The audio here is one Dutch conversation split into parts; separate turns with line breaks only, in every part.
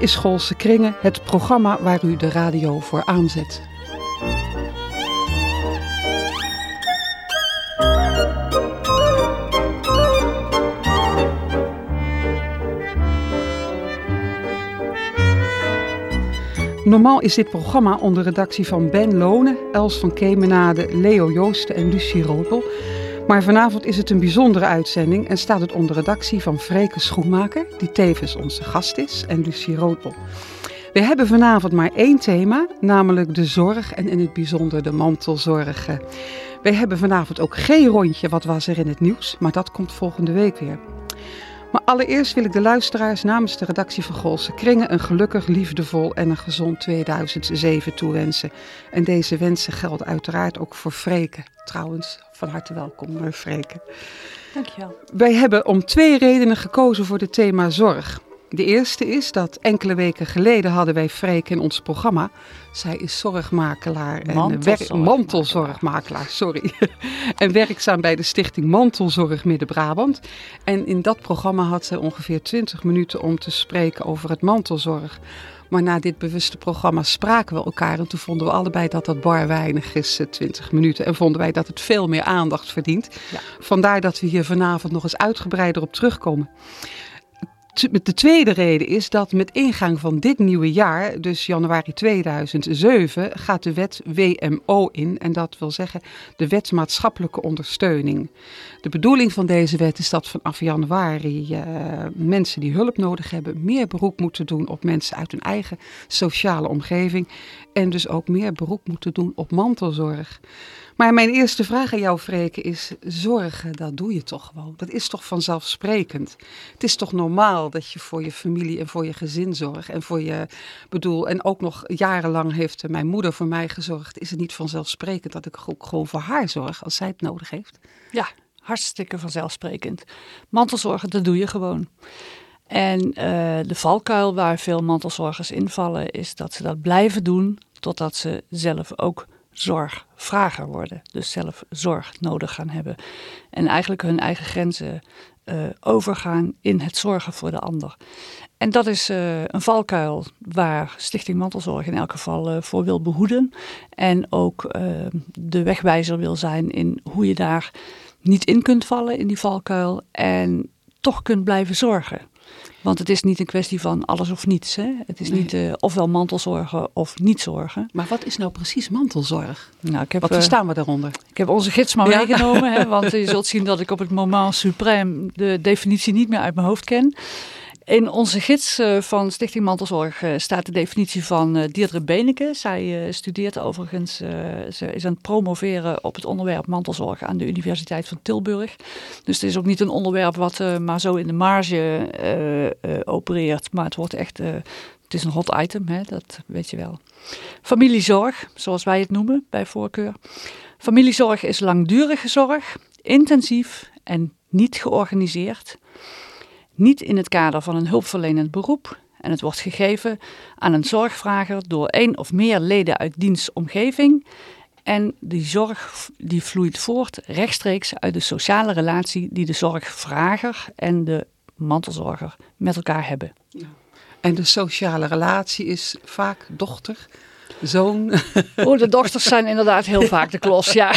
is Schoolse Kringen, het programma waar u de radio voor aanzet. Normaal is dit programma onder redactie van Ben Lonen, Els van Kemenade, Leo Joosten en Lucie Roodel. Maar vanavond is het een bijzondere uitzending en staat het onder redactie van Freke Schoenmaker, die tevens onze gast is, en Lucie Roodel. We hebben vanavond maar één thema, namelijk de zorg en in het bijzonder de mantelzorg. We hebben vanavond ook geen rondje wat was er in het nieuws, maar dat komt volgende week weer. Maar allereerst wil ik de luisteraars namens de redactie van Golse Kringen een gelukkig, liefdevol en een gezond 2007 toewensen. En deze wensen gelden uiteraard ook voor Freke. Trouwens, van harte welkom, Freke.
Dankjewel.
Wij hebben om twee redenen gekozen voor het thema zorg. De eerste is dat enkele weken geleden hadden wij Freek in ons programma. Zij is zorgmakelaar en
mantelzorgmakelaar,
mantelzorgmakelaar sorry. en werkzaam bij de stichting Mantelzorg Midden-Brabant. En in dat programma had zij ongeveer 20 minuten om te spreken over het mantelzorg. Maar na dit bewuste programma spraken we elkaar en toen vonden we allebei dat dat bar weinig is, 20 minuten. En vonden wij dat het veel meer aandacht verdient.
Ja.
Vandaar dat we hier vanavond nog eens uitgebreider op terugkomen. De tweede reden is dat met ingang van dit nieuwe jaar, dus januari 2007, gaat de wet WMO in. En dat wil zeggen de wet maatschappelijke ondersteuning. De bedoeling van deze wet is dat vanaf januari uh, mensen die hulp nodig hebben meer beroep moeten doen op mensen uit hun eigen sociale omgeving. En dus ook meer beroep moeten doen op mantelzorg. Maar mijn eerste vraag aan jou, Freke, is: zorgen, dat doe je toch gewoon? Dat is toch vanzelfsprekend? Het is toch normaal dat je voor je familie en voor je gezin zorgt? En voor je, bedoel, en ook nog jarenlang heeft mijn moeder voor mij gezorgd. Is het niet vanzelfsprekend dat ik ook gewoon voor haar zorg als zij het nodig heeft?
Ja, hartstikke vanzelfsprekend. Mantelzorgen, dat doe je gewoon. En uh, de valkuil waar veel mantelzorgers invallen, is dat ze dat blijven doen totdat ze zelf ook zorgvrager worden. Dus zelf zorg nodig gaan hebben. En eigenlijk hun eigen grenzen uh, overgaan in het zorgen voor de ander. En dat is uh, een valkuil waar Stichting Mantelzorg in elk geval uh, voor wil behoeden. En ook de wegwijzer wil zijn in hoe je daar niet in kunt vallen in die valkuil. En toch kunt blijven zorgen. Want het is niet een kwestie van alles of niets. Hè? Het is
Nee.
niet uh, ofwel mantelzorgen of niet zorgen.
Maar wat is nou precies mantelzorg?
Nou, ik heb,
Wat
eh,
verstaan we daaronder?
ik heb onze gids maar
Ja.
meegenomen. Hè, want je zult zien dat ik op het moment suprême de definitie niet meer uit mijn hoofd ken. In onze gids eh, van Stichting Mantelzorg eh, staat de definitie van eh Deirdre Beneke. Zij studeert overigens, ze is aan het promoveren op het onderwerp mantelzorg aan de Universiteit van Tilburg. Dus het is ook niet een onderwerp wat maar zo in de marge opereert. Maar het wordt echt, het is een hot item, hè, dat weet je wel. Familiezorg, zoals wij het noemen bij voorkeur. Familiezorg is langdurige zorg, intensief en niet georganiseerd. Niet in het kader van een hulpverlenend beroep. En het wordt gegeven aan een zorgvrager door één of meer leden uit diens omgeving. En die zorg die vloeit voort rechtstreeks uit de sociale relatie die de zorgvrager en de mantelzorger met elkaar hebben.
En de sociale relatie is vaak dochter, zoon,
Oh, de dochters zijn inderdaad heel vaak de klos, ja.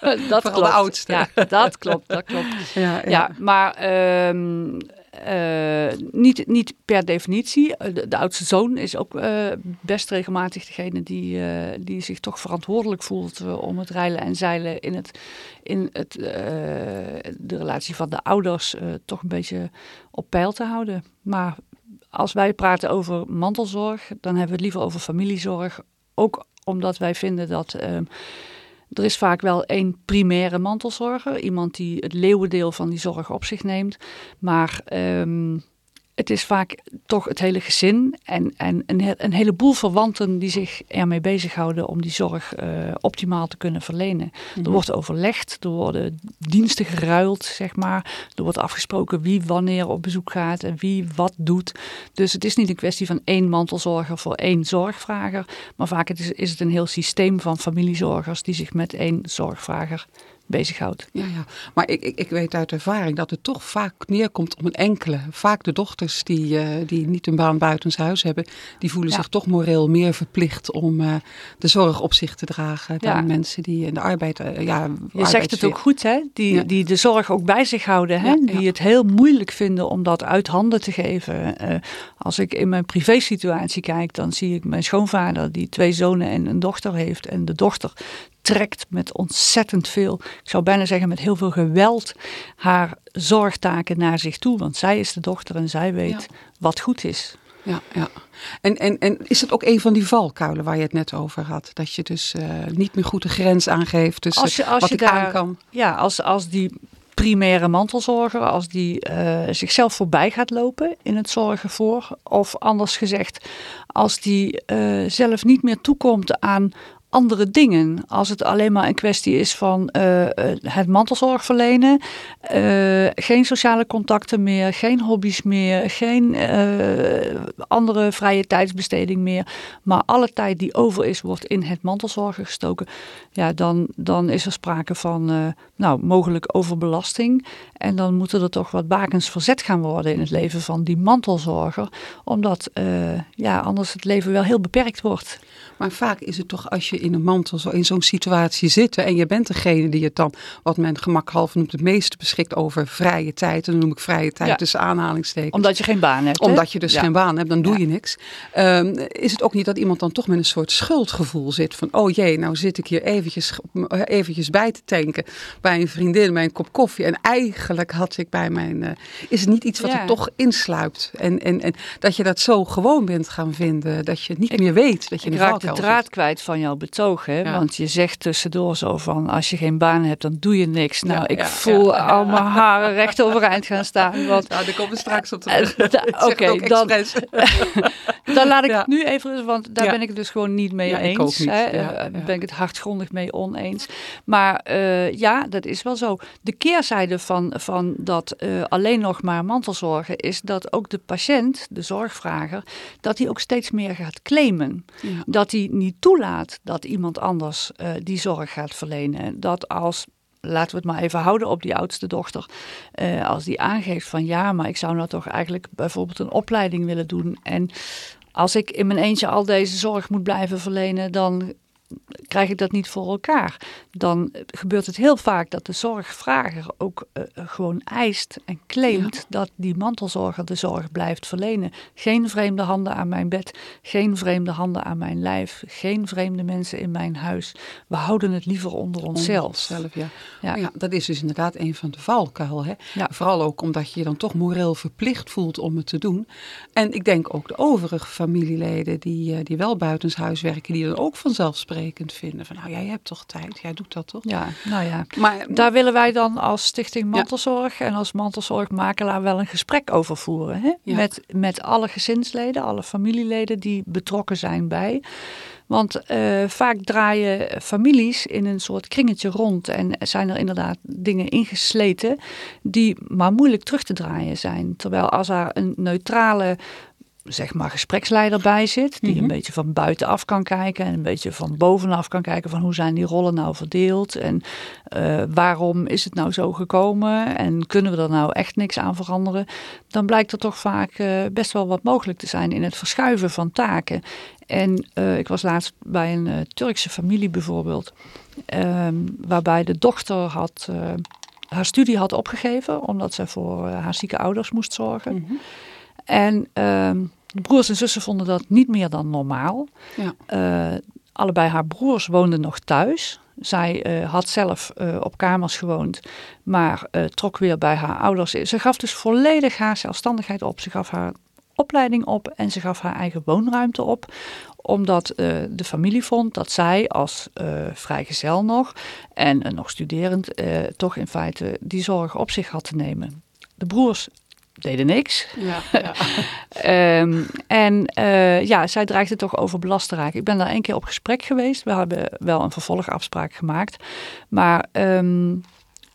dat
Vooral
klopt.
de oudste.
Ja, dat klopt, dat klopt.
ja,
Ja, maar ehm, eh, niet, niet per definitie. Eh, De, de oudste zoon is ook eh, best regelmatig degene die, die zich toch verantwoordelijk voelt om het reilen en zeilen in, het, in het, de relatie van de ouders toch een beetje op peil te houden. Maar als wij praten over mantelzorg, dan hebben we het liever over familiezorg. Ook omdat wij vinden dat ehm, er is vaak wel één primaire mantelzorger. Iemand die het leeuwendeel van die zorg op zich neemt. Maar ehm, het is vaak toch het hele gezin en, en een, een heleboel verwanten die zich ermee bezighouden om die zorg eh, optimaal te kunnen verlenen. Er wordt overlegd, er worden diensten geruild, zeg maar. Er wordt afgesproken wie wanneer op bezoek gaat en wie wat doet. Dus het is niet een kwestie van één mantelzorger voor één zorgvrager. Maar vaak het is, is het een heel systeem van familiezorgers die zich met één zorgvrager bezighoudt.
Ja, ja. maar ik, ik, ik weet uit ervaring dat het toch vaak neerkomt op een enkele. Vaak de dochters die, uh, die niet een baan buitenshuis hebben, die voelen zich toch moreel meer verplicht om uh, de zorg op zich te dragen dan ja. mensen die in de arbeid. Uh, ja,
Je zegt het ook goed, hè? Die, ja. die de zorg ook bij zich houden, hè? die het heel moeilijk vinden om dat uit handen te geven. als ik in mijn privésituatie kijk, dan zie ik mijn schoonvader die twee zonen en een dochter heeft. En de dochter trekt met ontzettend veel, ik zou bijna zeggen met heel veel geweld, haar zorgtaken naar zich toe. Want zij is de dochter en zij weet ja. wat goed is.
Ja, ja. En, en, en is het ook een van die valkuilen waar je het net over had? Dat je dus uh, niet meer goed de grens aangeeft tussen als je, als wat je ik daar, aan kan?
Ja, als, als die primaire mantelzorger, als die uh, zichzelf voorbij gaat lopen in het zorgen voor. Of anders gezegd, als die uh, zelf niet meer toekomt aan andere dingen. Als het alleen maar een kwestie is van uh, het mantelzorg verlenen, uh, geen sociale contacten meer, geen hobby's meer, geen andere vrije tijdsbesteding meer, maar alle tijd die over is, wordt in het mantelzorgen gestoken. Ja, dan, dan is er sprake van nou, mogelijk overbelasting. En dan moeten er toch wat bakens verzet gaan worden in het leven van die mantelzorger, omdat ja, anders het leven wel heel beperkt wordt.
Maar vaak is het toch als je in een mantel zo in zo'n situatie zit en je bent degene die het dan, wat men gemakkelijk noemt, het meeste beschikt over vrije tijd. En dan noem ik vrije tijd ja. tussen aanhalingstekens.
Omdat je geen baan hebt.
Omdat je dus ja. geen baan hebt, dan doe je niks. Um, is het ook niet dat iemand dan toch met een soort schuldgevoel zit van, oh jee, nou zit ik hier eventjes, eventjes bij te tanken bij een vriendin, bij een kop koffie. En eigenlijk had ik bij mijn, uh, is het niet iets wat er toch insluipt. En, en, en dat je dat zo gewoon bent gaan vinden, dat je niet
ik,
meer weet dat je
raak de draad zit. kwijt van jouw betoog. Hè? Ja. Want je zegt tussendoor zo van, als je geen baan hebt, dan doe je niks. Nou, ja, ik ja, voel al mijn haren recht overeind gaan staan. Want,
nou, daar komen we straks op terug.
Oké, okay, dan, dan laat ik het nu even, want daar ben ik het dus gewoon niet mee eens. Niet. Hè? Daar ben ik het hartgrondig mee oneens. Maar uh, ja, dat is wel zo. De keerzijde van, van dat uh, alleen nog maar mantelzorgen is dat ook de patiënt, de zorgvrager, dat hij ook steeds meer gaat claimen. Dat hij niet toelaat dat iemand anders uh, die zorg gaat verlenen. Dat als laten we het maar even houden op die oudste dochter. Uh, als die aangeeft van ja, maar ik zou nou toch eigenlijk bijvoorbeeld een opleiding willen doen. En als ik in mijn eentje al deze zorg moet blijven verlenen, dan krijg ik dat niet voor elkaar. Dan gebeurt het heel vaak dat de zorgvrager ook uh, gewoon eist en claimt ja. dat die mantelzorger de zorg blijft verlenen. Geen vreemde handen aan mijn bed, geen vreemde handen aan mijn lijf, geen vreemde mensen in mijn huis. We houden het liever onder onszelf.
Ja. Ja. ja. dat is dus inderdaad een van de valkuil. Hè? Ja. Vooral ook omdat je je dan toch moreel verplicht voelt om het te doen. En ik denk ook de overige familieleden die, die wel buitenshuis werken, die dan ook vanzelfsprekend vinden. Van nou, jij hebt toch tijd, jij doet dat toch?
Ja, nou ja. Maar daar willen wij dan als Stichting Mantelzorg ja. en als mantelzorgmakelaar wel een gesprek over voeren. Hè? Ja. Met, met alle gezinsleden, alle familieleden die betrokken zijn bij. Want uh, vaak draaien families in een soort kringetje rond en zijn er inderdaad dingen ingesleten die maar moeilijk terug te draaien zijn. Terwijl als er een neutrale zeg maar gespreksleider bij zit. Die mm -hmm. een beetje van buitenaf kan kijken. En een beetje van bovenaf kan kijken van hoe zijn die rollen nou verdeeld. En uh, waarom is het nou zo gekomen. En kunnen we er nou echt niks aan veranderen. Dan blijkt er toch vaak uh, best wel wat mogelijk te zijn in het verschuiven van taken. En uh, ik was laatst bij een Turkse familie bijvoorbeeld. Um, waarbij de dochter had, haar studie had opgegeven. Omdat ze voor haar zieke ouders moest zorgen. Mm -hmm. En de broers en zussen vonden dat niet meer dan normaal. Ja. Uh, allebei haar broers woonden nog thuis. Zij uh, had zelf uh, op kamers gewoond, maar trok weer bij haar ouders. Ze gaf dus volledig haar zelfstandigheid op. Ze gaf haar opleiding op en ze gaf haar eigen woonruimte op omdat uh, de familie vond dat zij als uh, vrijgezel nog en uh, nog studerend toch in feite die zorg op zich had te nemen. De broers deden niks. Ja, ja. um, en uh, ja, zij dreigde toch overbelast te raken. Ik ben daar één keer op gesprek geweest. We hebben wel een vervolgafspraak gemaakt. Maar um,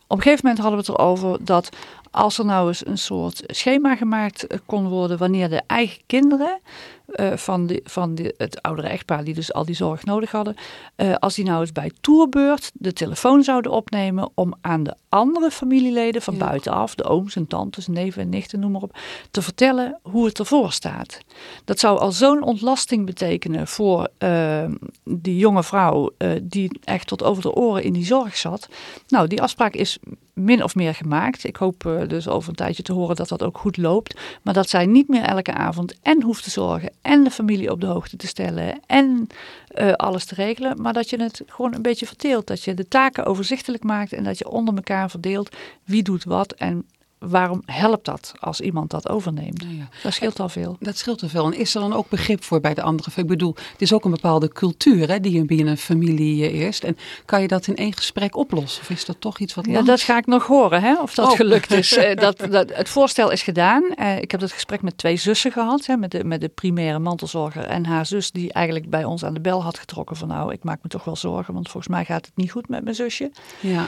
op een gegeven moment hadden we het erover dat als er nou eens een soort schema gemaakt eh, kon worden wanneer de eigen kinderen uh, van, de, van de, het oudere echtpaar die dus al die zorg nodig hadden, uh, als die nou eens bij tourbeurt de telefoon zouden opnemen om aan de andere familieleden van ja. buitenaf, de ooms en tantes, neven en nichten, noem maar op, te vertellen hoe het ervoor staat. Dat zou al zo'n ontlasting betekenen voor uh, die jonge vrouw die echt tot over de oren in die zorg zat. Nou, die afspraak is min of meer gemaakt. Ik hoop dus over een tijdje te horen dat dat ook goed loopt. Maar dat zij niet meer elke avond en hoeft te zorgen en de familie op de hoogte te stellen en uh, alles te regelen. Maar dat je het gewoon een beetje verdeelt. Dat je de taken overzichtelijk maakt en dat je onder elkaar verdeelt wie doet wat en waarom helpt dat als iemand dat overneemt? Nou ja. Dat scheelt al veel.
Dat scheelt al veel. En is er dan ook begrip voor bij de andere? Ik bedoel, het is ook een bepaalde cultuur hè, die je binnen een familie eerst. En kan je dat in één gesprek oplossen? Of is dat toch iets wat
Ja, dat ga ik nog horen, hè, of dat oh. gelukt is. Eh, dat, dat, het voorstel is gedaan. Uh, ik heb dat gesprek met twee zussen gehad. Hè, met, de, met de primaire mantelzorger en haar zus die eigenlijk bij ons aan de bel had getrokken. Van nou, ik maak me toch wel zorgen, want volgens mij gaat het niet goed met mijn zusje.
Ja.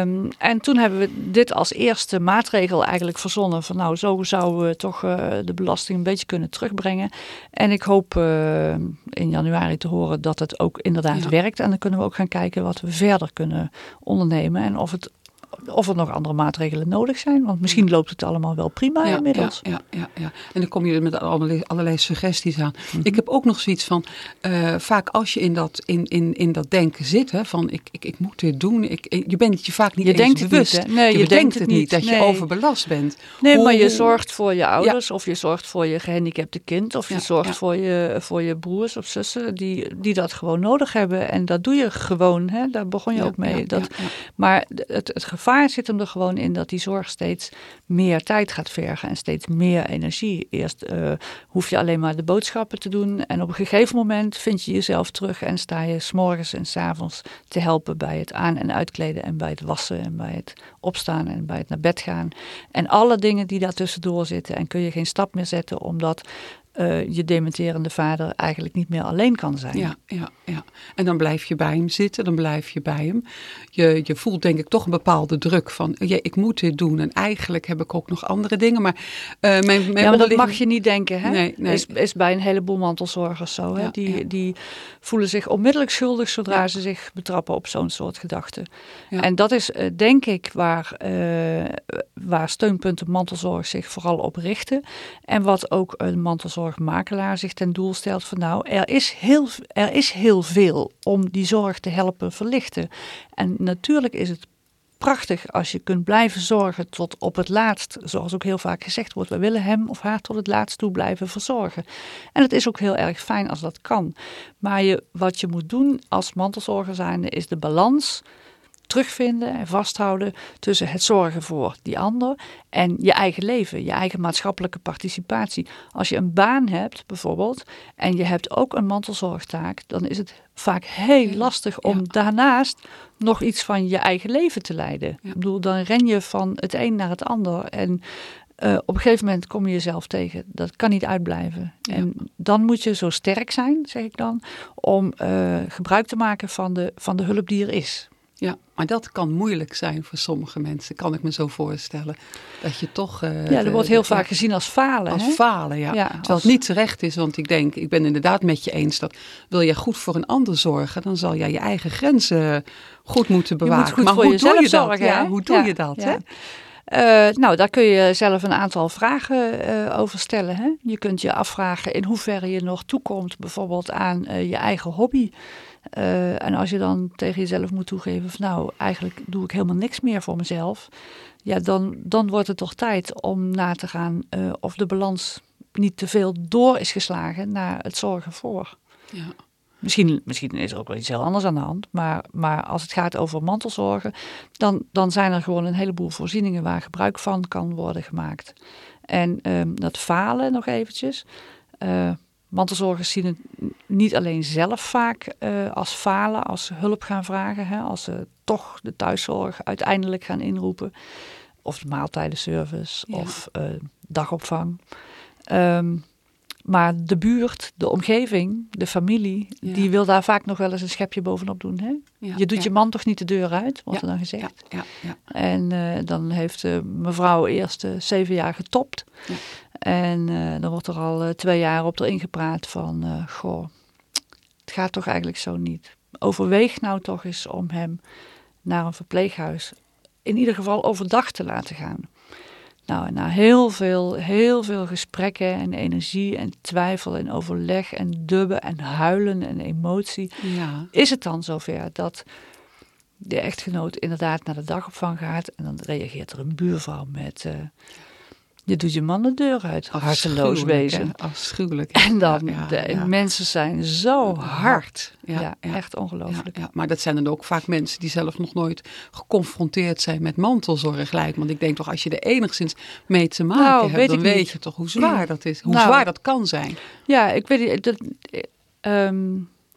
Um, en toen hebben we dit als eerste maatregel eigenlijk verzonnen. Van nou, zo zouden we toch uh, de belasting een beetje kunnen terugbrengen. En ik hoop uh, in januari te horen dat het ook inderdaad ja. werkt. En dan kunnen we ook gaan kijken wat we verder kunnen ondernemen. En of het of er nog andere maatregelen nodig zijn. Want misschien loopt het allemaal wel prima
ja,
inmiddels.
Ja, ja, ja, en dan kom je er met allerlei, allerlei suggesties aan. Mm -hmm. Ik heb ook nog zoiets van, uh, vaak als je in dat, in, in, in dat denken zit, hè, van ik, ik, ik moet dit doen. Ik, je bent je vaak niet
je
eens
denkt
bewust.
Het niet, nee,
je,
je
denkt
het
het niet, dat
nee.
je overbelast bent.
Nee,
Hoe,
maar je zorgt voor je ouders of je zorgt voor je gehandicapte kind. Of je zorgt. Voor, je, voor je broers of zussen die, die dat gewoon nodig hebben. En dat doe je gewoon, hè? daar begon je ook mee. dat. Maar het, het gevaar zit hem er gewoon in dat die zorg steeds meer tijd gaat vergen en steeds meer energie. Eerst eh, hoef je alleen maar de boodschappen te doen en op een gegeven moment vind je jezelf terug en sta je s'morgens en s'avonds te helpen bij het aan- en uitkleden en bij het wassen en bij het opstaan en bij het naar bed gaan. En alle dingen die daartussendoor zitten en kun je geen stap meer zetten omdat uh, je dementerende vader eigenlijk niet meer alleen kan zijn.
Ja, ja, ja. En dan blijf je bij hem zitten, dan blijf je bij hem. Je, je voelt denk ik toch een bepaalde druk van, ja, ik moet dit doen. En eigenlijk heb ik ook nog andere dingen. Maar, uh, mijn, mijn
ja, maar dat mag je niet denken. Hè?
Nee, nee.
Is, is bij een heleboel mantelzorgers zo. Hè?
Ja,
die,
ja.
die voelen zich onmiddellijk schuldig zodra ze zich betrappen op zo'n soort gedachten. En dat is uh, denk ik waar, waar steunpunten mantelzorg zich vooral op richten. En wat ook een mantelzorgmakelaar zich ten doel stelt van nou, er is heel, er is heel veel om die zorg te helpen verlichten. En natuurlijk is het prachtig als je kunt blijven zorgen tot op het laatst, zoals ook heel vaak gezegd wordt, we willen hem of haar tot het laatst toe blijven verzorgen. En het is ook heel erg fijn als dat kan. Maar je, wat je moet doen als mantelzorger zijnde is de balans terugvinden en vasthouden tussen het zorgen voor die ander en je eigen leven, je eigen maatschappelijke participatie. Als je een baan hebt bijvoorbeeld en je hebt ook een mantelzorgtaak, dan is het vaak heel lastig om
Ja.
daarnaast nog iets van je eigen leven te leiden.
Ja.
Ik bedoel, dan ren je van het een naar het ander en uh, op een gegeven moment kom je jezelf tegen. Dat kan niet uitblijven.
Ja.
En dan moet je zo sterk zijn, zeg ik dan, om uh, gebruik te maken van de, van de hulp die er is.
Ja, maar dat kan moeilijk zijn voor sommige mensen, kan ik me zo voorstellen. Dat je toch. Uh,
ja, dat wordt heel vaak gezien als falen.
Als
hè?
falen, ja.
Ja,
Terwijl
als-
het niet terecht is, want ik denk, ik ben inderdaad met je eens dat wil je goed voor een ander zorgen, dan zal jij je eigen grenzen goed moeten
moet
bewaken.
goed
maar
voor
hoe doe je dat?
zorgen.
Ja, hoe doe
Ja,
je dat? Hè?
Uh, nou, daar kun je zelf een aantal vragen uh, over stellen. Hè? Je kunt je afvragen in hoeverre je nog toekomt, bijvoorbeeld aan je eigen hobby. Uh, en als je dan tegen jezelf moet toegeven van nou, eigenlijk doe ik helemaal niks meer voor mezelf. Ja, dan, dan wordt het toch tijd om na te gaan uh, of de balans niet te veel door is geslagen naar het zorgen voor.
Ja.
Misschien, misschien is er ook wel iets heel anders aan de hand. Maar, maar als het gaat over mantelzorgen, dan, dan zijn er gewoon een heleboel voorzieningen waar gebruik van kan worden gemaakt. En um, dat falen nog eventjes. Uh, mantelzorgers zien het niet alleen zelf vaak uh, als falen, als ze hulp gaan vragen, hè, als ze toch de thuiszorg uiteindelijk gaan inroepen, of de maaltijdenservice,
Ja.
of uh, dagopvang. Um, maar de buurt, de omgeving, de familie,
Ja.
die wil daar vaak nog wel eens een schepje bovenop doen. Hè?
Ja,
je doet
ja.
je man toch niet de deur uit, wordt er dan gezegd.
Ja, ja, ja.
En eh, dan heeft eh, mevrouw eerst eh, zeven jaar getopt. En eh, dan wordt er al eh, twee jaar op erin gepraat van, eh, goh, het gaat toch eigenlijk zo niet. Overweeg nou toch eens om hem naar een verpleeghuis, in ieder geval overdag te laten gaan. Nou, en na heel veel, heel veel gesprekken en energie en twijfel en overleg en dubben en huilen en emotie,
ja.
is het dan zover dat de echtgenoot inderdaad naar de dagopvang gaat en dan reageert er een buurvrouw met je doet je man de deur uit, harteloos wezen.
hè? Afschuwelijk.
En dan,
Ja, ja,
de
ja.
mensen zijn zo hard.
Ja,
echt ongelooflijk.
maar dat zijn dan ook vaak mensen die zelf nog nooit geconfronteerd zijn met mantelzorg lijkt. Want ik denk toch, als je er enigszins mee te maken
Nou,
hebt,
weet
dan weet
niet.
je toch hoe zwaar dat is. Hoe
Nou.
zwaar dat kan zijn.
Ja, ik weet niet. Dat, eh, ehm,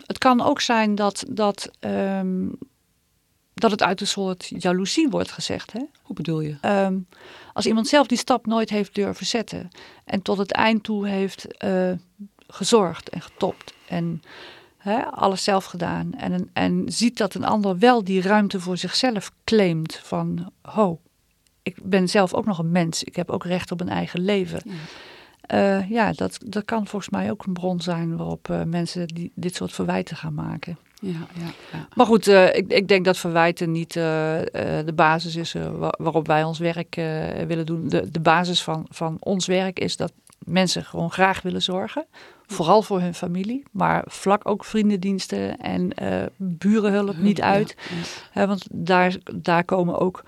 het kan ook zijn dat, dat, ehm, dat het uit een soort jaloezie wordt gezegd. Hè?
Hoe bedoel je?
Ehm, als iemand zelf die stap nooit heeft durven zetten en tot het eind toe heeft eh, gezorgd en getopt en hè, alles zelf gedaan en, en ziet dat een ander wel die ruimte voor zichzelf claimt van ho, ik ben zelf ook nog een mens, ik heb ook recht op een eigen leven.
Ja.
Eh, ja, dat, dat kan volgens mij ook een bron zijn waarop eh, mensen die, dit soort verwijten gaan maken.
Ja, ja, ja.
Maar goed, eh, ik, ik denk dat verwijten niet eh, eh, de basis is wa- waarop wij ons werk willen doen. De, de basis van, van ons werk is dat mensen gewoon graag willen zorgen. Vooral voor hun familie, maar vlak ook vriendendiensten en burenhulp niet uit. want daar, daar komen ook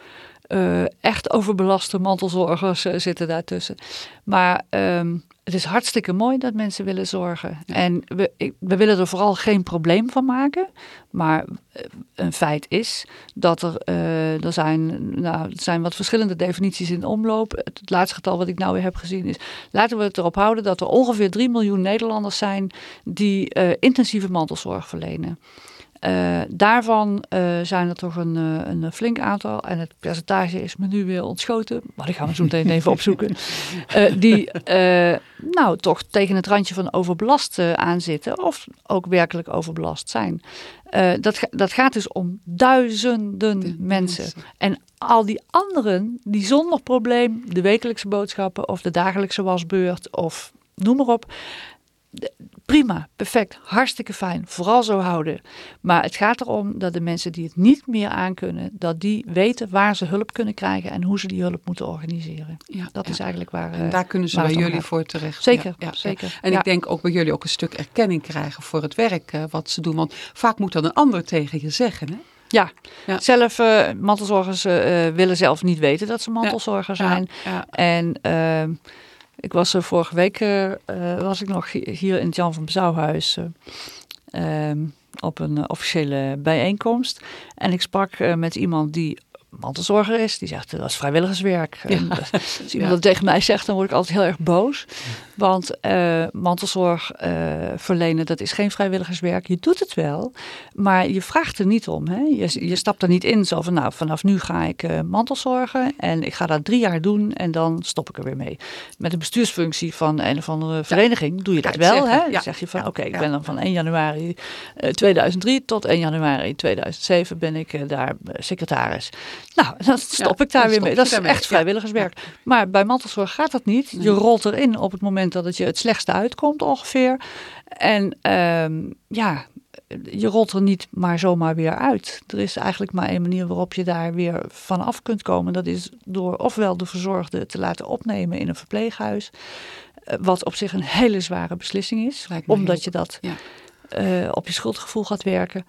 echt overbelaste mantelzorgers zitten daartussen. Maar ehm, het is hartstikke mooi dat mensen willen zorgen.
Ja.
En we, we willen er vooral geen probleem van maken. Maar eh, een feit is dat er, eh, er, zijn, nou, er zijn wat verschillende definities in omloop. Het, het laatste getal wat ik nou weer heb gezien is... laten we het erop houden dat er ongeveer 3 miljoen Nederlanders zijn... die eh, intensieve mantelzorg verlenen. Eh, daarvan eh, zijn er toch een, eh, een flink aantal, en het percentage is me nu weer ontschoten, maar die gaan we zo meteen even opzoeken, die nou toch tegen het randje van overbelast aanzitten of ook werkelijk overbelast zijn. Dat, ga- dat gaat dus om duizenden
De
mensen. En al die anderen die zonder probleem de wekelijkse boodschappen of de dagelijkse wasbeurt of noem maar op. Prima, perfect, hartstikke fijn. Vooral zo houden. Maar het gaat erom dat de mensen die het niet meer aankunnen, dat die weten waar ze hulp kunnen krijgen en hoe ze die hulp moeten organiseren.
Ja,
Dat
ja.
is eigenlijk waar.
En
eh,
daar kunnen ze bij jullie
gaat.
voor terecht.
Zeker,
Ja, ja, ja.
zeker.
En ik denk ook bij jullie ook een stuk erkenning krijgen voor het werk eh, wat ze doen. Want vaak moet dat een ander tegen je zeggen. Hè?
Ja,
Ja.
zelf, eh, mantelzorgers willen zelf niet weten dat ze mantelzorger zijn.
Ja,
En ehm, ik was er vorige week, eh, eh, was ik nog hi- hier in het Jan van Bezouwhuis eh, ehm, op een eh, officiële bijeenkomst. En ik sprak eh, met iemand die mantelzorger is. Die zegt, dat is vrijwilligerswerk. En Als iemand
Ja.
dat tegen mij zegt, dan word ik altijd heel erg boos. Want eh, mantelzorg eh, verlenen, dat is geen vrijwilligerswerk. Je doet het wel, maar je vraagt er niet om. Hè? Je, je stapt er niet in zo van, nou, vanaf nu ga ik eh, mantelzorgen. En ik ga dat drie jaar doen en dan stop ik er weer mee. Met een bestuursfunctie van een of andere vereniging doe je dat wel.
zeggen,
hè?
ja.
Dan zeg je van, oké, ik ben dan van 1 januari eh, 2003 tot 1 januari 2007 ben ik daar secretaris. Nou, dan stop ik daar weer mee. Dat is echt
Ja.
vrijwilligerswerk. Maar bij mantelzorg gaat dat niet. Je rolt erin op het moment dat het je het slechtste uitkomt ongeveer. En ehm, ja, je rolt er niet maar zomaar weer uit. Er is eigenlijk maar één manier waarop je daar weer van af kunt komen. Dat is door ofwel de verzorgde te laten opnemen in een verpleeghuis. eh, Wat op zich een hele zware beslissing is. Omdat je dat
ja.
eh, op je schuldgevoel gaat werken.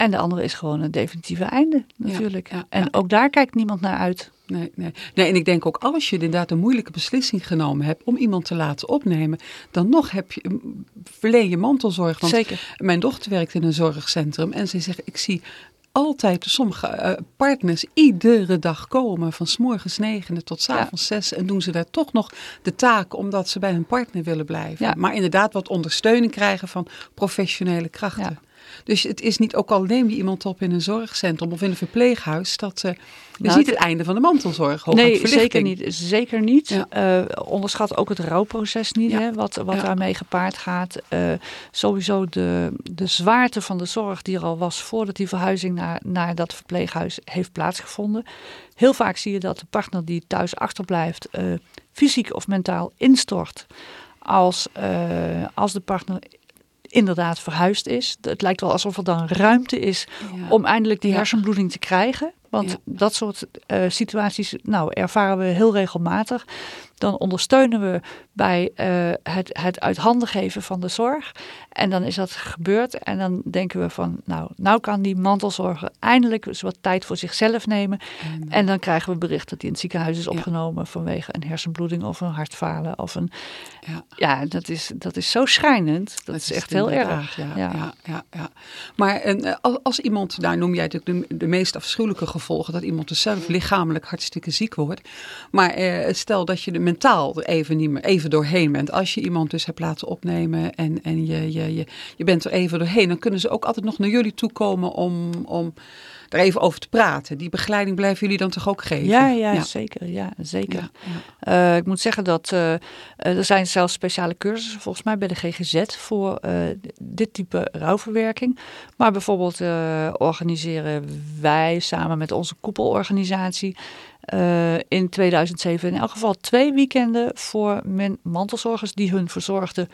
En de andere is gewoon een definitieve einde natuurlijk.
ja,
en
ja.
ook daar kijkt niemand naar uit.
Nee, nee. nee, en ik denk ook als je inderdaad een moeilijke beslissing genomen hebt om iemand te laten opnemen, dan nog heb je, mm, verleen je mantelzorg. Want
Zeker.
mijn dochter werkt in een zorgcentrum en ze zegt, ik zie altijd sommige eh, partners iedere dag komen, van s morgens negen tot s
Ja.
avonds zes. En doen ze daar toch nog de taak omdat ze bij hun partner willen blijven.
Ja.
Maar inderdaad wat ondersteuning krijgen van professionele krachten.
Ja.
Dus het is niet, ook al neem je iemand op in een zorgcentrum of in een verpleeghuis, dat uh, je
Nou,
ziet
het-
het einde van de mantelzorg.
Nee, zeker niet. Zeker niet.
Ja.
Eh, onderschat ook het rouwproces niet,
Ja.
hè, wat, wat
Ja.
daarmee gepaard gaat. Eh, sowieso de, de zwaarte van de zorg die er al was voordat die verhuizing naar, naar dat verpleeghuis heeft plaatsgevonden. Heel vaak zie je dat de partner die thuis achterblijft eh, fysiek of mentaal instort als, eh, als de partner inderdaad verhuisd is. Het lijkt wel alsof er dan ruimte is
Ja.
om eindelijk die hersenbloeding te krijgen. Want
Ja.
dat soort eh, situaties nou, ervaren we heel regelmatig. Dan ondersteunen we bij eh, het, het uit handen geven van de zorg. En dan is dat gebeurd. En dan denken we van, nou, nou kan die mantelzorger eindelijk eens wat tijd voor zichzelf nemen.
En,
En dan krijgen we bericht dat hij in het ziekenhuis is
Ja.
opgenomen vanwege een hersenbloeding of een hartfalen. Of een,
ja.
ja, dat is, dat is zo schrijnend. Dat, is echt heel erg.
Ja,
Ja.
ja. Maar en, eh, als, als iemand, daar noem jij natuurlijk de, de meest afschuwelijke gevolgen, dat iemand dus zelf lichamelijk hartstikke ziek wordt. Maar eh, stel dat je er mentaal er even niet meer even doorheen bent. Als je iemand dus hebt laten opnemen en, en je, je, je, je bent er even doorheen, dan kunnen ze ook altijd nog naar jullie toe komen om, om er even over te praten. Die begeleiding blijven jullie dan toch ook geven?
Ja, ja,
ja.
zeker. Ja, zeker.
Ja.
Eh, ik moet zeggen dat eh, eh, er zijn zelfs speciale cursussen volgens mij bij de GGZ voor dit type rouwverwerking. Maar bijvoorbeeld organiseren wij samen met onze koepelorganisatie in 2007 in elk geval twee weekenden voor men mantelzorgers die hun verzorgden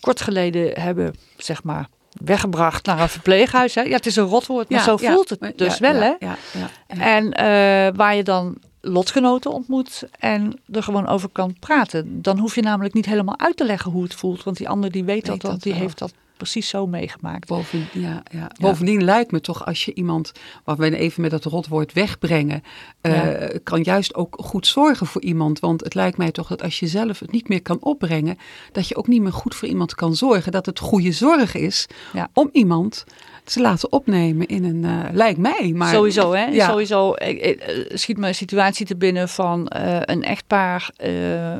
kort geleden hebben, zeg maar, weggebracht naar een verpleeghuis. Hè. Ja, het is een rotwoord, maar
Ja,
zo
ja.
voelt het dus
ja,
wel, hè?
Ja, ja, ja.
En eh, waar je dan lotgenoten ontmoet en er gewoon over kan praten. Dan hoef je namelijk niet helemaal uit te leggen hoe het voelt. Want die ander die weet, dat,
Weet
dat,
dat
die
wel.
heeft dat precies zo meegemaakt.
Boven, ja, ja. Bovendien lijkt me toch als je iemand, wat we even met dat rotwoord wegbrengen, eh, kan juist ook goed zorgen voor iemand. Want het lijkt mij toch dat als je zelf het niet meer kan opbrengen, dat je ook niet meer goed voor iemand kan zorgen. Dat het goede zorg is om iemand te laten opnemen in een, eh, lijkt mij. Maar,
Sowieso, hè?
Ja.
Sowieso ik, ik, eh, schiet me een situatie te binnen van eh, een echtpaar eh,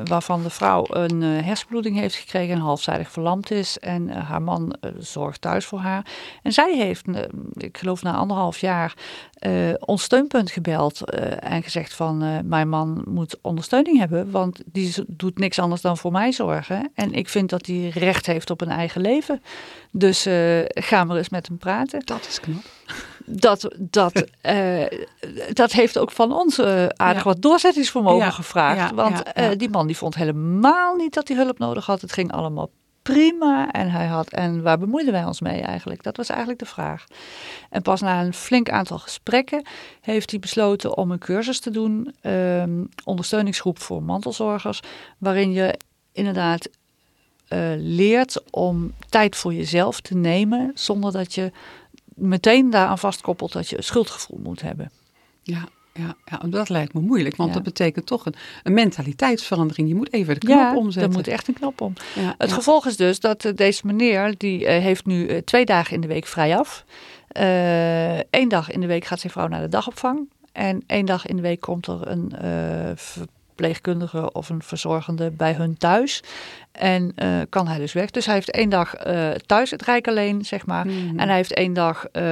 waarvan de vrouw een hersenbloeding heeft gekregen en halfzijdig verlamd is. En haar man zorgt thuis voor haar. En zij heeft, ik geloof na anderhalf jaar, eh, ons steunpunt gebeld eh, en gezegd van eh, mijn man moet ondersteuning hebben, want die doet niks anders dan voor mij zorgen. En ik vind dat hij recht heeft op een eigen leven. Dus eh ga maar eens met hem praten
Dat is knap.
dat, dat, dat heeft ook van ons aardig
Ja.
wat doorzettingsvermogen
Ja,
gevraagd.
ja,
want die man die vond helemaal niet dat hij hulp nodig had. Het ging allemaal prima. En, hij had, en waar bemoeiden wij ons mee eigenlijk? Dat was eigenlijk de vraag. En pas na een flink aantal gesprekken heeft hij besloten om een cursus te doen. ehm, ondersteuningsgroep voor mantelzorgers. Waarin je inderdaad eh, leert om tijd voor jezelf te nemen. Zonder dat je meteen daaraan vastkoppelt dat je een schuldgevoel moet hebben.
Ja, ja, ja, dat lijkt me moeilijk, want
Ja.
dat betekent toch een, een mentaliteitsverandering. Je moet even de knop
ja,
omzetten.
er moet echt een knop om.
Ja,
Het
ja.
gevolg is dus dat eh, deze meneer, die eh, heeft nu eh, twee dagen in de week vrij af. Eén dag in de week gaat zijn vrouw naar de dagopvang. En één dag in de week komt er een verpleegkundige of een verzorgende bij hun thuis. En eh, kan hij dus weg. Dus hij heeft één dag eh, thuis het rijk alleen, zeg maar.
Mhm.
En hij heeft één dag, eh,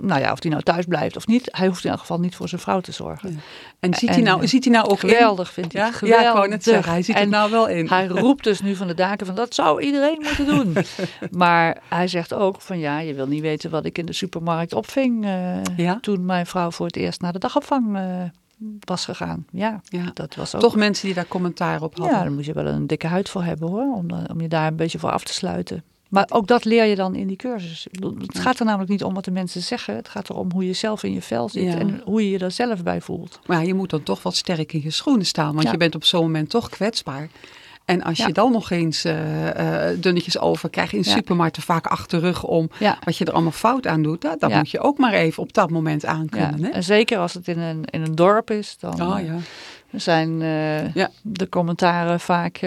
nou ja, of hij nou thuis blijft of niet. Hij hoeft in elk geval niet voor zijn vrouw te zorgen.
Ja. En ziet hij nou, ziet hij nou ook in?
Geweldig vindt hij
Ja,
Geweldig.
ik wou net zeggen, hij ziet
En
het nou wel in.
hij roept dus nu van de daken van dat zou iedereen moeten doen. maar hij zegt ook van ja, je wil niet weten wat ik in de supermarkt opving
Ja?
toen mijn vrouw voor het eerst naar de dagopvang was gegaan. Ja,
Ja.
dat was ook.
Toch mensen die daar commentaar op hadden.
ja, daar moet je wel een dikke huid voor hebben hoor, om, eh, om je daar een beetje voor af te sluiten. Maar ook dat leer je dan in die cursus. Het gaat er namelijk niet om wat de mensen zeggen. Het gaat erom hoe je zelf in je vel zit
Ja.
en hoe je je er zelf bij voelt.
Maar ja, je moet dan toch wat sterk in je schoenen staan. Want
Ja.
je bent op zo'n moment toch kwetsbaar. En als
Ja.
je dan nog eens eh, eh, dunnetjes over krijg je in de
Ja.
supermarkt er vaak achter rug om
Ja.
wat je er allemaal fout aan doet. Dat, dat moet je ook maar even op dat moment aankunnen. Hè?
En zeker als het in een, in een dorp is, dan
Oh
eh, zijn de commentaren vaak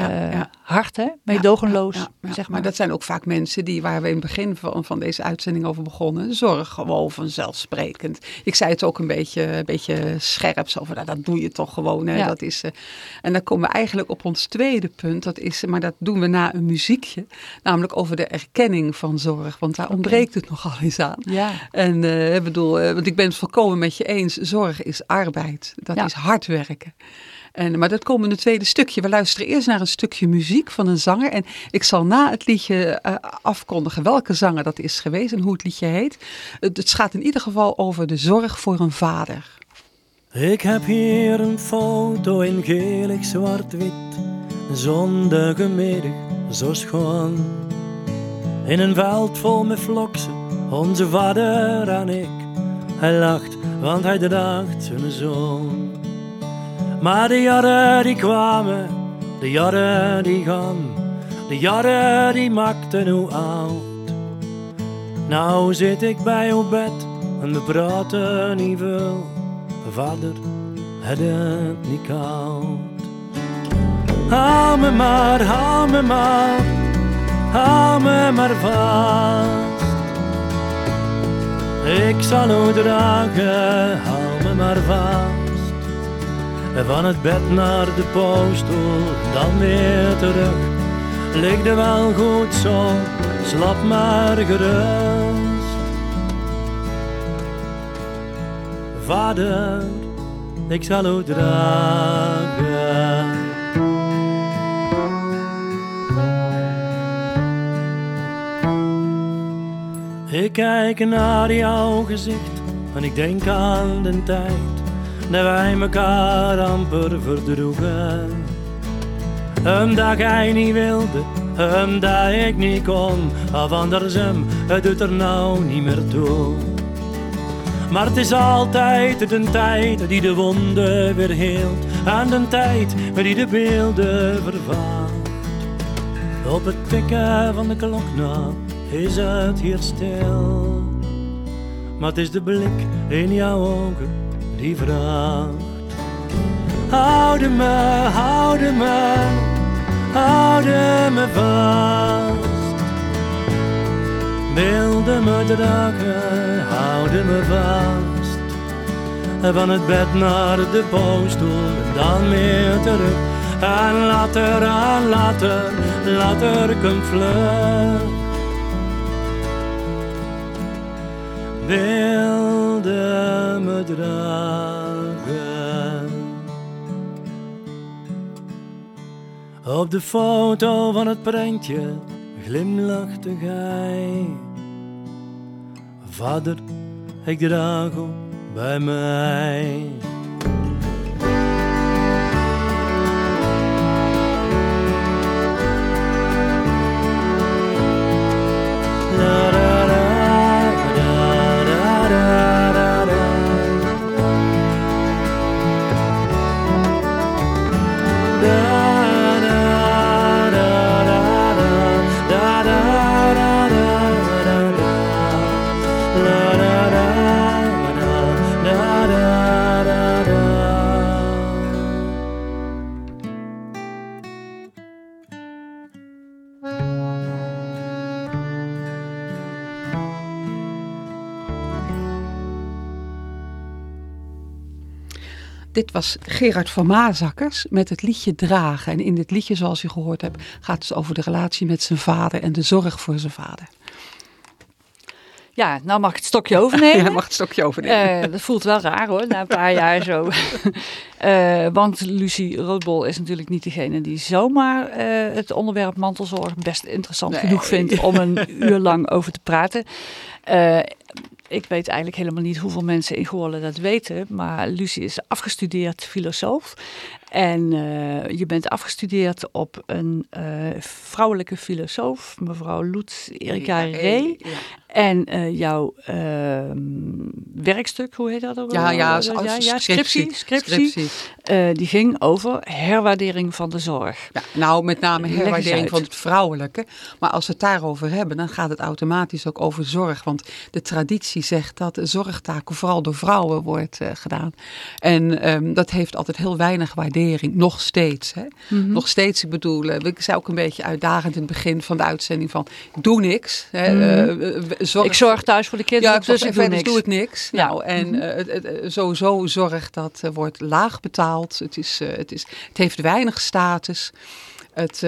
eh, hard, hè? meedogenloos. zeg maar.
maar. dat zijn ook vaak mensen die, waar we in het begin van, van deze uitzending over begonnen, zorg gewoon vanzelfsprekend. Ik zei het ook een beetje, een beetje scherp, zo van, nou, dat doe je toch gewoon. Hè? Dat is, uh, en dan komen we eigenlijk op ons tweede punt, dat is, maar dat doen we na een muziekje, namelijk over de erkenning van zorg, want daar ontbreekt het nogal eens aan.
Ja.
En uh, ik bedoel, want ik ben het volkomen met je eens, zorg is arbeid, dat is hard werken. En, maar dat komt in het tweede stukje. We luisteren eerst naar een stukje muziek van een zanger. En ik zal na het liedje uh, afkondigen welke zanger dat is geweest en hoe het liedje heet. Het, gaat in ieder geval over de zorg voor een vader.
Ik heb hier een foto in gelig zwart-wit. Zondige middag, zo schoon. In een veld vol met vloksen, onze vader en ik. Hij lacht, want hij draagt zijn zoon. Maar de jaren die kwamen, de jaren die gaan, de jaren die maakten hoe oud. Nou zit ik bij uw bed en we praten niet veel. Vader, het is niet koud. Hou me maar, hou me maar, hou me maar vast. Ik zal u dragen, En van het bed naar de poosstoel, dan weer terug. Ligt er wel goed zo, slap maar gerust. Vader, ik zal u dragen. Ik kijk naar jouw gezicht en ik denk aan de tijd dat wij mekaar amper verdroegen. Omdat hij niet wilde, omdat ik niet kon, of andersom, het doet er nou niet meer toe. Maar het is altijd de tijd die de wonden weer heelt, en de tijd die de beelden vervaagt. Op het tikken van de klok na is het hier stil, maar het is de blik in jouw ogen die vraagt. Houd me, houd me, houd me vast. Wilde me dragen, houd me vast. Van het bed naar de boomstoel en dan weer terug. En later, en later, later komt vlug. Wilde me dragen. Op de foto van het prentje glimlachte gij. Vader, ik draag u bij mij.
Dit was Gerard van Maasakkers met het liedje Dragen. En in dit liedje, zoals u gehoord hebt, gaat het over de relatie met zijn vader en de zorg voor zijn vader.
Ja, nou mag ik het stokje overnemen.
Ja, mag het stokje overnemen.
Eh, dat voelt wel raar hoor, na een paar jaar zo. Eh, want Lucie Roodbol is natuurlijk niet degene die zomaar eh, het onderwerp mantelzorg best interessant
Nee.
genoeg vindt om een uur lang over te praten. Eh, ik weet eigenlijk helemaal niet hoeveel mensen in Goorlen dat weten, maar Lucie is afgestudeerd filosoof. En eh, je bent afgestudeerd op een eh, vrouwelijke filosoof, mevrouw Loets Erika Ree.
Ja.
En eh, jouw ehm, werkstuk, hoe heet dat ook?
Ja, ja,
ja,
als-
ja, scriptie. Scriptie.
scriptie.
eh, die ging over herwaardering van de zorg.
Ja, nou, met name herwaardering van het vrouwelijke. Maar als we het daarover hebben, dan gaat het automatisch ook over zorg. Want de traditie zegt dat zorgtaken vooral door vrouwen wordt eh, gedaan. En ehm, dat heeft altijd heel weinig waardering, nog steeds. Hè?
Mhm.
Nog steeds, ik bedoel, ik zei ook een beetje uitdagend in het begin van de uitzending van, doe niks. Hè?
Mhm.
Zorg
Ik zorg thuis voor de kinderen,
ja, ik
dus ik doe niks.
doe ik niks.
Ja.
Nou, en het, het, eh, sowieso zorg dat eh, wordt laag betaald. Het, is, het, is, het heeft weinig status. Het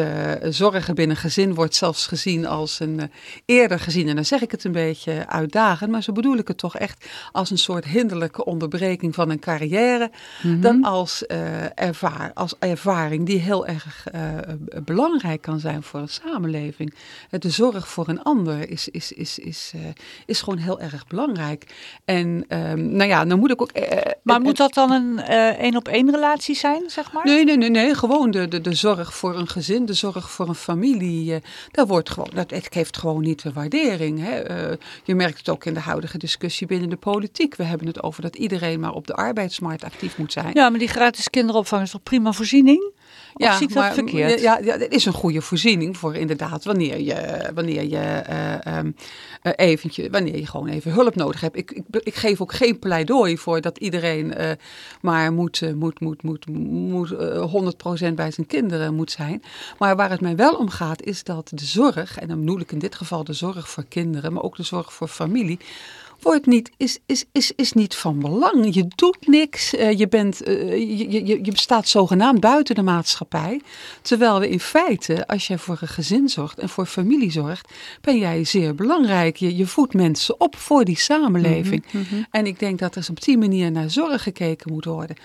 zorgen binnen gezin wordt zelfs gezien als een eerder gezien. En dan zeg ik het een beetje uitdagend, maar zo bedoel ik het toch echt als een soort hinderlijke onderbreking van een carrière.
Mhm.
Dan als, ervaar, als ervaring die heel erg belangrijk kan zijn voor een samenleving. De zorg voor een ander is, is, is, is, eh, is gewoon heel erg belangrijk. En ehm, nou ja, dan moet ik ook. eh,
Maar
en-
moet dat dan een eh, één-op-één relatie zijn, zeg maar?
Nee, nee, nee, nee. Gewoon de, de, de zorg voor een gezin, de zorg voor een familie. eh, daar wordt gewoon, dat het heeft gewoon niet de waardering. Hè. Eh, je merkt het ook in de huidige discussie binnen de politiek. We hebben het over dat iedereen maar op de arbeidsmarkt actief moet zijn.
Ja, maar die gratis kinderopvang is toch prima voorziening? Of zie ik dat
maar-
verkeerd?
Ja, ja, het is een goede voorziening voor inderdaad wanneer je, wanneer je eh, ehm, eh, eventje, wanneer je gewoon even hulp nodig hebt. Ik, ik, ik geef ook geen pleidooi voor dat iedereen eh, maar moet, moet, moet, moet, moet eh, 100% bij zijn kinderen moet zijn. Maar waar het mij wel om gaat is dat de zorg, en dan bedoel ik in dit geval de zorg voor kinderen, maar ook de zorg voor familie, wordt niet, is, is, is, is niet van belang. Je doet niks. eh, je, bent, eh, je, je, je staat zogenaamd buiten de maatschappij. Terwijl we in feite, als jij voor een gezin zorgt en voor familie zorgt, ben jij zeer belangrijk. Je, je voedt mensen op voor die samenleving. En ik denk dat er op die manier naar zorg gekeken moet worden.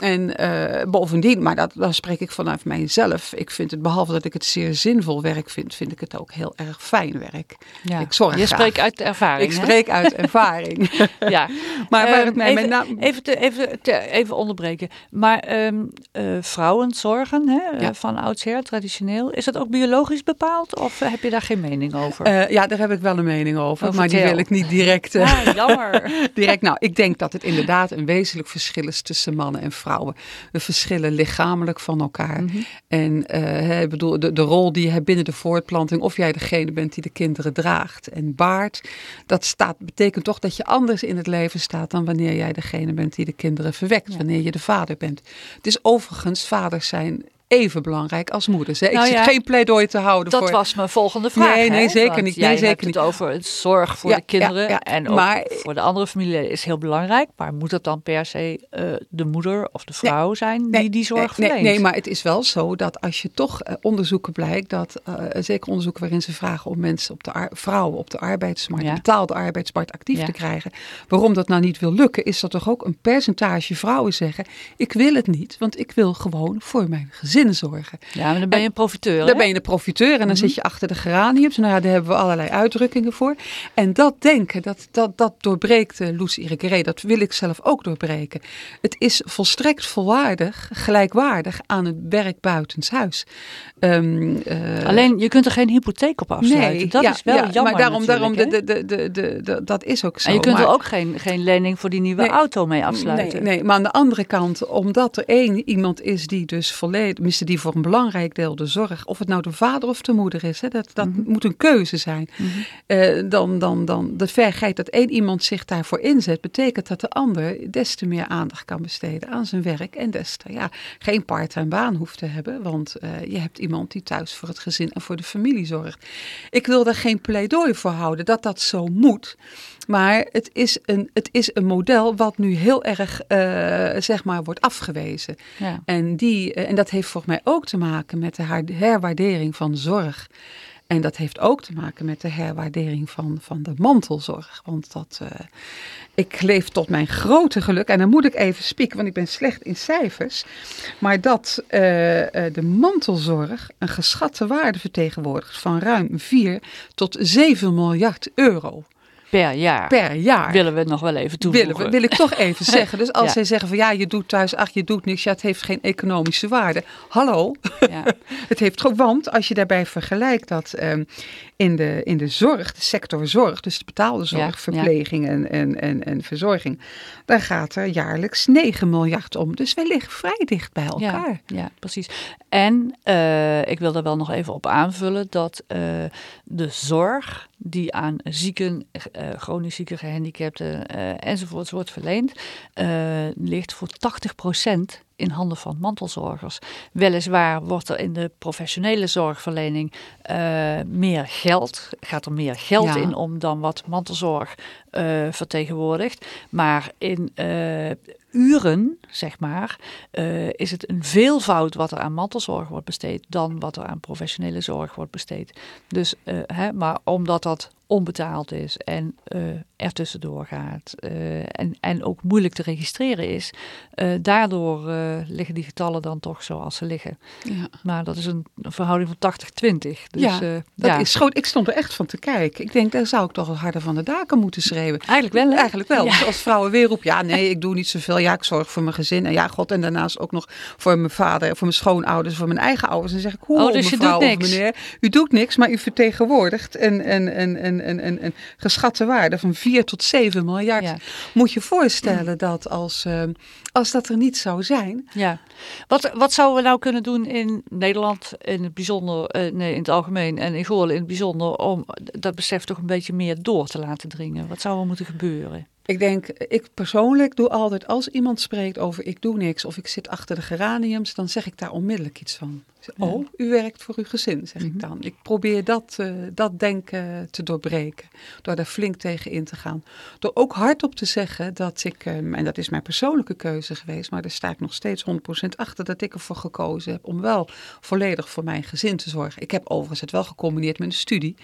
En eh, bovendien, maar dat, dan spreek ik vanuit mijzelf. Ik vind het, behalve dat ik het zeer zinvol werk vind, vind ik het ook heel erg fijn werk.
Ja.
Ik zorg
Je
graag.
spreekt uit ervaring,
Ik
hè?
spreek uit ervaring.
Ja.
Maar waar
Ehm,
het mij
even,
name...
even, te- even, te- even onderbreken. Maar ehm eh, vrouwen zorgen hè,
Ja.
van oudsher, traditioneel. Is dat ook biologisch bepaald of heb je daar geen mening over?
Ja, daar heb ik wel een mening over,
Oh,
maar die wil ik niet direct,
ah, jammer.
direct. Nou, ik denk dat het inderdaad een wezenlijk verschil is tussen mannen en vrouwen. We verschillen lichamelijk van elkaar.
Mhm.
En hè, ik bedoel, de, de rol die je hebt binnen de voortplanting, of jij degene bent die de kinderen draagt en baart, dat staat, betekent toch dat je anders in het leven staat dan wanneer jij degene bent die de kinderen verwekt,
Ja.
wanneer je de vader bent. Het is overigens, vaders zijn even belangrijk als moeders. Hè? Ik
Nou
zit geen pleidooi te houden
Dat
voor...
was mijn volgende vraag.
Nee, nee,
hè?
zeker
Want
niet.
Jij
Nee, zeker
hebt
niet.
het over het zorg voor
Ja,
de kinderen.
ja.
En ook
Maar-
voor de andere familie is heel belangrijk. Maar moet het dan per se eh, de moeder of de vrouw zijn die die zorg verleent?
Nee, maar het is wel zo dat als je toch eh, onderzoeken blijkt, dat eh, zeker onderzoeken waarin ze vragen om mensen op de ar- vrouwen op de arbeidsmarkt, betaalde arbeidsmarkt actief te krijgen. Waarom dat nou niet wil lukken, is dat toch ook een percentage vrouwen zeggen: ik wil het niet, want ik wil gewoon voor mijn gezin zorgen.
Ja, maar dan ben je een profiteur.
Dan ben je een profiteur en dan
Mhm.
zit je achter de geraniums. Nou ja, daar hebben we allerlei uitdrukkingen voor. En dat denken, dat, dat, dat doorbreekt uh, Loes Irikeré. Dat wil ik zelf ook doorbreken. Het is volstrekt volwaardig, gelijkwaardig aan het werk buitenshuis. Ehm, eh,
Alleen, je kunt er geen hypotheek op afsluiten. dat
ja,
is wel
ja,
jammer
Maar daarom, daarom de, de, de, de, de, de- dat is ook zo.
en je kunt
maar-
er ook geen, geen lening voor die nieuwe
Nee.
auto mee afsluiten.
Nee, nee, maar aan de andere kant, omdat er één iemand is die dus volledig, tenminste die voor een belangrijk deel de zorg, of het nou de vader of de moeder is, hè, dat, dat
Mhm.
moet een keuze zijn. Eh, dan, dan, dan de vergeit dat één iemand zich daarvoor inzet, betekent dat de ander des te meer aandacht kan besteden aan zijn werk en des te ja, geen part-time baan hoeft te hebben, want eh, je hebt iemand die thuis voor het gezin en voor de familie zorgt. Ik wil daar geen pleidooi voor houden dat dat zo moet. Maar het is een, het is een model wat nu heel erg eh, zeg maar wordt afgewezen.
Ja.
En, die, eh, en dat heeft volgens mij ook te maken met de herwaardering van zorg. En dat heeft ook te maken met de herwaardering van, van de mantelzorg. Want dat, eh, ik leef tot mijn grote geluk, en dan moet ik even spieken, want ik ben slecht in cijfers. Maar dat de mantelzorg een geschatte waarde vertegenwoordigt van ruim 4 tot 7 miljard euro.
Per jaar.
Per jaar.
Willen we nog wel even toevoegen.
Willen we, wil ik toch even zeggen. Dus als
Ja.
zij zeggen van ja, je doet thuis, ach je doet niks, ja, het heeft geen economische waarde. Hallo,
Ja.
het heeft gewoon, want als je daarbij vergelijkt dat ehm, in, de, in de zorg, de sector zorg, dus de betaalde zorg,
Ja,
verpleging en, en, en, en verzorging, daar gaat er jaarlijks 9 miljard om. Dus wij liggen vrij dicht bij elkaar.
Ja, ja precies. En eh, ik wil er wel nog even op aanvullen dat eh, de zorg die aan zieken, eh, chronisch zieke, gehandicapten eh, enzovoorts wordt verleend, eh, ligt voor 80% in handen van mantelzorgers. Weliswaar wordt er in de professionele zorgverlening meer geld, gaat er meer geld
Ja.
in om dan wat mantelzorg eh, vertegenwoordigt. Maar in eh, uren, zeg maar, eh, is het een veelvoud wat er aan mantelzorg wordt besteed dan wat er aan professionele zorg wordt besteed. Dus, hè, maar omdat dat onbetaald is en er tussendoor gaat en, en ook moeilijk te registreren is, daardoor liggen die getallen dan toch zoals ze liggen.
Ja.
Maar dat is een, een verhouding van 80-20. Dus,
Ja, Dat
ja.
is schoon. Ik stond er echt van te kijken. Ik denk, daar zou ik toch wat harder van de daken moeten
Eigenlijk wel, hè?
Eigenlijk wel.
Ja.
Dus als vrouwen weer roepen, ja nee, ik doe niet zoveel. Ja, ik zorg voor mijn gezin. En ja, god, en daarnaast ook nog voor mijn vader, voor mijn schoonouders, voor mijn eigen ouders. En dan zeg ik, hoe
Oh, dus je
mevrouw
doet
of
niks.
meneer, u doet niks, maar u vertegenwoordigt een, een, een, een, een, een, een geschatte waarde van 4 tot 7 miljard.
Ja.
Moet je voorstellen dat als, eh, als dat er niet zou zijn,
Ja. Wat, wat zouden we nou kunnen doen in Nederland in het bijzonder, eh, nee, in het algemeen en in Goorlen in het bijzonder, om dat besef toch een beetje meer door te laten dringen? Wat zou er moeten gebeuren?
Ik denk, ik persoonlijk doe altijd, als iemand spreekt over ik doe niks of ik zit achter de geraniums, dan zeg ik daar onmiddellijk iets van. Oh, u werkt voor uw gezin, zeg ik dan. Ik probeer dat, eh, dat denken te doorbreken, door daar flink tegen in te gaan. Door ook hardop te zeggen dat ik, eh, en dat is mijn persoonlijke keuze geweest, maar daar sta ik nog steeds 100% achter, dat ik ervoor gekozen heb om wel volledig voor mijn gezin te zorgen. Ik heb overigens het wel gecombineerd met een studie.